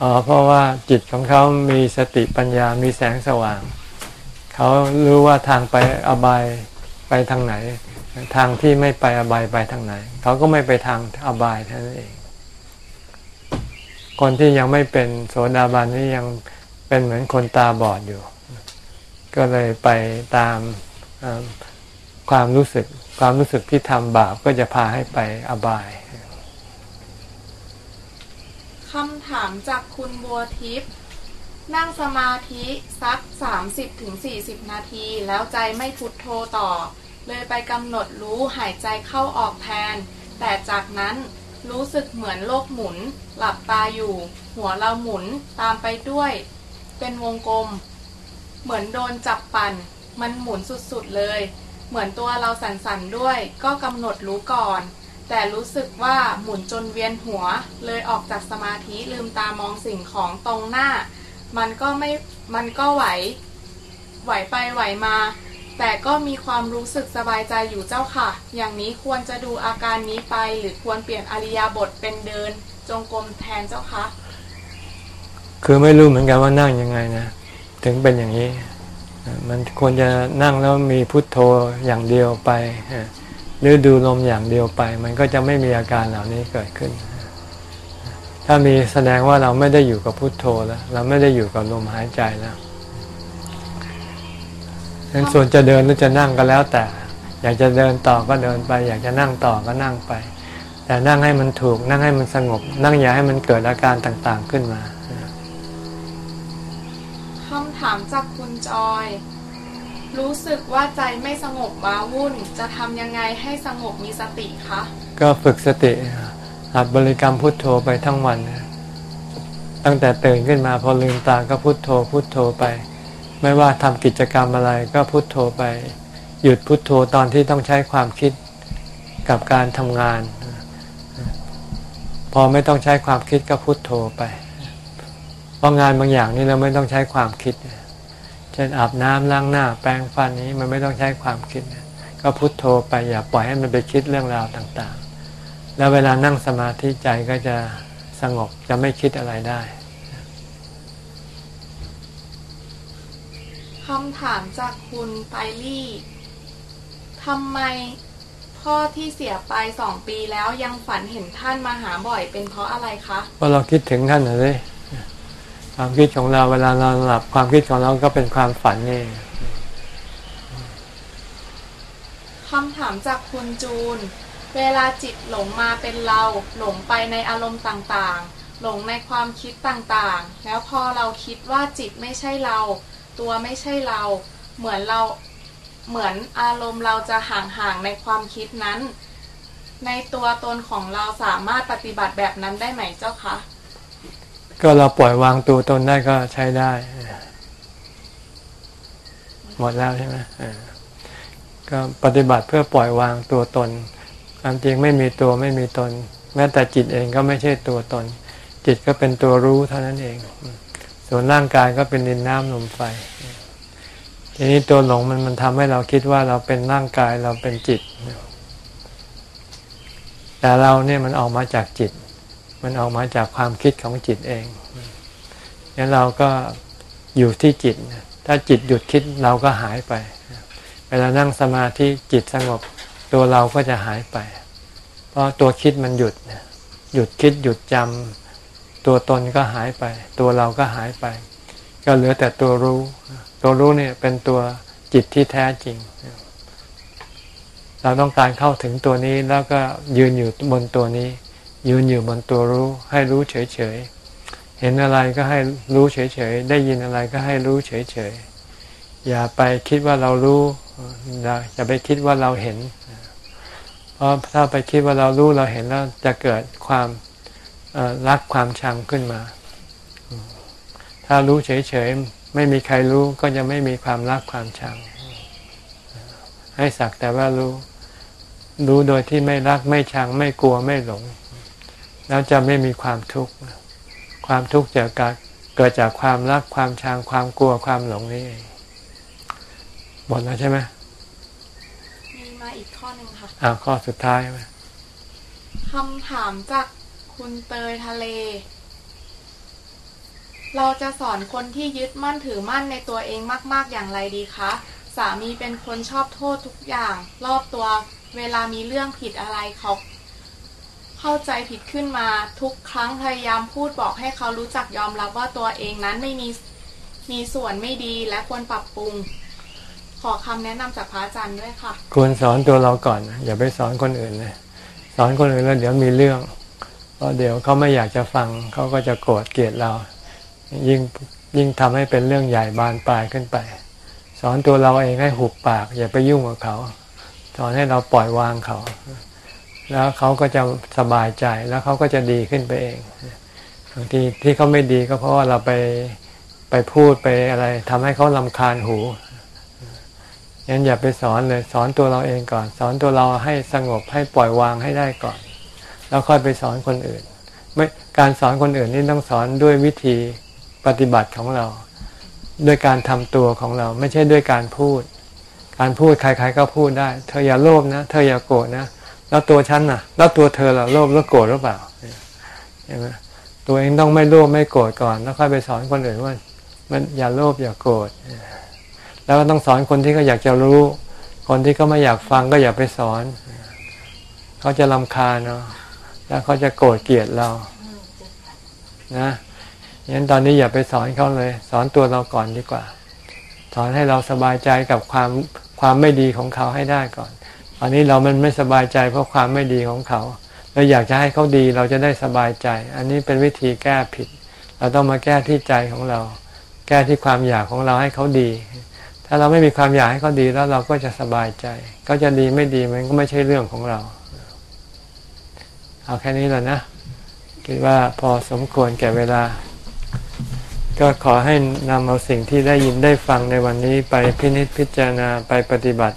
อ๋อเพราะว่าจิตของเขามีสติปัญญามีแสงสว่าง เขารู้ว่าทางไปอบายไปทางไหน ทางที่ไม่ไปอบายไปทางไหน เขาก็ไม่ไปทางอบายเท่านั้นเอง คนที่ยังไม่เป็นโสดาบันนี่ยังเป็นเหมือนคนตาบอดอยู่ ก็เลยไปตามความรู้สึกความรู้สึกที่ทำบาปก็จะพาให้ไปอบาย คำถามจากคุณบัวทิพย์นั่งสมาธิสัก 30-40 นาที แล้วใจไม่พุทโธต่อ เลยไปกำหนดรู้หายใจเข้าออกแทน แต่จากนั้นรู้สึกเหมือนโลกหมุน หลับตาอยู่ หัวเราหมุนตามไปด้วย เป็นวงกลม เหมือนโดนจับปั่น มันหมุนสุดๆเลย เหมือนตัวเราสั่นๆด้วย ก็กำหนดรู้ก่อน แต่รู้สึกว่าหมุนจนเวียนหัว เลยออกจากสมาธิลืมตามองสิ่งของตรงหน้า มันก็ไม่ มันก็ไหว ไหวไปไหวมา แต่ก็มีความรู้สึกสบายใจอยู่เจ้าค่ะ อย่างนี้ควรจะดูอาการนี้ไป หรือควรเปลี่ยนอริยาบทเป็นเดิน จงกรมแทนเจ้าคะ คือไม่รู้เหมือนกันว่านั่งยังไงนะ ถึงเป็นอย่างนี้ มันควรจะนั่งแล้วมีพุทโธอย่างเดียวไป หรือดูลมอย่างเดียวไป มันก็จะไม่มีอาการเหล่านี้เกิดขึ้น ถ้ามีแสดงว่าเราไม่ได้อยู่กับพุทโธแล้ว เราไม่ได้อยู่กับลมหายใจแล้วฉะนั้นส่วนจะเดินหรือจะนั่งก็แล้วแต่ อยากจะเดินต่อก็เดินไป อยากจะนั่งต่อก็นั่งไป แต่นั่งให้มันถูก นั่งให้มันสงบ นั่งอย่าให้มันเกิดอาการต่างๆขึ้นมาคำถามจากคุณจอย รู้สึกว่าใจไม่สงบว้าวุ่น จะทำยังไงให้สงบมีสติคะ ก็ฝึกสติหัดบริกรรมพุทโธไปทั้งวัน ตั้งแต่ตื่นขึ้นมาพอลืมตาก็พุทโธพุทโธไป ไม่ว่าทำกิจกรรมอะไรก็พุทโธไป หยุดพุทโธตอนที่ต้องใช้ความคิดกับการทำงาน พอไม่ต้องใช้ความคิดก็พุทโธไป เพราะงานบางอย่างนี่เราไม่ต้องใช้ความคิดเช่นอาบน้ำล้างหน้า แปรงฟันนี้มันไม่ต้องใช้ความคิด ก็พุทโธไปอย่าปล่อยให้มันไปคิดเรื่องราวต่างๆ แล้วเวลานั่งสมาธิใจก็จะสงบจะไม่คิดอะไรได้คำถามจากคุณไปลี่ทำไมพ่อที่เสียไปสองปีแล้วยังฝันเห็นท่านมาหาบ่อยเป็นเพราะอะไรคะเพราะเราคิดถึงท่านนะสิ ความคิดของเราเวลาเราหลับความคิดของเราก็เป็นความฝันนี่คคำถามจากคุณจูน เวลาจิตหลงมาเป็นเรา หลงไปในอารมณ์ต่างๆ หลงในความคิดต่างๆ แล้วพอเราคิดว่าจิตไม่ใช่เรา ตัวไม่ใช่เรา เหมือนเราเหมือนอารมณ์เราจะห่างๆในความคิดนั้น ในตัวตนของเราสามารถปฏิบัติแบบนั้นได้ไหมเจ้าคะ ก็เราปล่อยวางตัวตนได้ก็ใช้ได้ หมดแล้วใช่ไหมก็ปฏิบัติเพื่อปล่อยวางตัวตนความจริงไม่มีตัวไม่มีตน แม้แต่จิตเองก็ไม่ใช่ตัวตน จิตก็เป็นตัวรู้เท่านั้นเอง ส่วนร่างกายก็เป็นดินน้ำลมไฟ ทีนี้ตัวหลงมันมันทำให้เราคิดว่าเราเป็นร่างกายเราเป็นจิต แต่เราเนี่ยมันออกมาจากจิต มันออกมาจากความคิดของจิตเองงั้นเราก็อยู่ที่จิต ถ้าจิตหยุดคิดเราก็หายไป เวลานั่งสมาธิจิตสงบตัวเราก็จะหายไป เพราะตัวคิดมันหยุด หยุดคิดหยุดจำตัวตนก็หายไป ตัวเราก็หายไป ก็เหลือแต่ตัวรู้ ตัวรู้เนี่ยเป็นตัวจิตที่แท้จริง เราต้องการเข้าถึงตัวนี้แล้วก็ยืนอยู่บนตัวนี้ ยืนอยู่บนตัวรู้ ให้รู้เฉยๆ เห็นอะไรก็ให้รู้เฉยๆ ได้ยินอะไรก็ให้รู้เฉยๆ อย่าไปคิดว่าเรารู้อย่าไปคิดว่าเราเห็น เพราะถ้าไปคิดว่าเรารู้เราเห็นแล้วจะเกิดความรักความชังขึ้นมา ถ้ารู้เฉยๆ ไม่มีใครรู้ก็จะไม่มีความรักความชัง ให้สักแต่ว่ารู้ รู้โดยที่ไม่รักไม่ชังไม่กลัวไม่หลง แล้วจะไม่มีความทุกข์ความทุกข์จะเกิดจากความรักความชังความกลัวความหลงนี่เองหมดแล้วใช่ไหมมีมาอีกข้อหนึ่งค่ะอ่าข้อสุดท้ายไหมคำถามจากคุณเตยทะเล เราจะสอนคนที่ยึดมั่นถือมั่นในตัวเองมาก ๆอย่างไรดีคะสามีเป็นคนชอบโทษทุกอย่าง รอบตัว เวลามีเรื่องผิดอะไรเขา เข้าใจผิดขึ้นมาทุกครั้งพยายามพูดบอกให้เขารู้จักยอมรับว่าตัวเองนั้นไม่มีมีส่วนไม่ดีและควรปรับปรุง ขอคำแนะนำจากพระอาจารย์ด้วยค่ะ ควรสอนตัวเราก่อน อย่าไปสอนคนอื่นเลยสอนคนอื่นแล้วเดี๋ยวมีเรื่องเพราะเดี๋ยวเขาไม่อยากจะฟังเขาก็จะโกรธเกลียดเรา ยิ่งยิ่งทำให้เป็นเรื่องใหญ่บานปลายขึ้นไป สอนตัวเราเองให้หุบปาก อย่าไปยุ่งกับเขา สอนให้เราปล่อยวางเขา แล้วเขาก็จะสบายใจแล้วเขาก็จะดีขึ้นไปเองบางทีที่เขาไม่ดีก็เพราะว่าเราไปไปพูดไปอะไรทำให้เขาลำคาญหูงั้นอย่าไปสอนเลยสอนตัวเราเองก่อน สอนตัวเราให้สงบให้ปล่อยวางให้ได้ก่อน แล้วค่อยไปสอนคนอื่น ไม่การสอนคนอื่นนี่ต้องสอนด้วยวิธีปฏิบัติของเรา ด้วยการทำตัวของเรา ไม่ใช่ด้วยการพูด การพูดใครๆก็พูดได้ เธออย่าโลภนะ เธออย่าโกรธนะ แล้วตัวฉันน่ะ แล้วตัวเธอล่ะโลภแล้วโกรธหรือเปล่าใช่ไหมตัวเองต้องไม่โลภไม่โกรธก่อน แล้วค่อยไปสอนคนอื่นว่า มันอย่าโลภอย่าโกรธแล้วก็ต้องสอนคนที่เขาอยากจะรู้ คนที่เขาไม่อยากฟังก็อย่าไปสอน เขาจะลำคาญเนาะแล้วเขาจะโกรธเกลียดเรา นะงั้นตอนนี้อย่าไปสอนเขาเลย สอนตัวเราก่อนดีกว่า สอนให้เราสบายใจกับความความไม่ดีของเขาให้ได้ก่อน อันนี้เรามันไม่สบายใจเพราะความไม่ดีของเขาเราอยากจะให้เขาดีเราจะได้สบายใจ อันนี้เป็นวิธีแก้ผิด เราต้องมาแก้ที่ใจของเรา แก้ที่ความอยากของเราให้เขาดี ถ้าเราไม่มีความอยากให้เขาดีแล้วเราก็จะสบายใจ ก็จะดีไม่ดีมันก็ไม่ใช่เรื่องของเรา เอาแค่นี้แหละนะ คิดว่าพอสมควรแก่เวลา ก็ขอให้นำเอาสิ่งที่ได้ยินได้ฟังในวันนี้ไปพินิจพิจารณาไปปฏิบัติ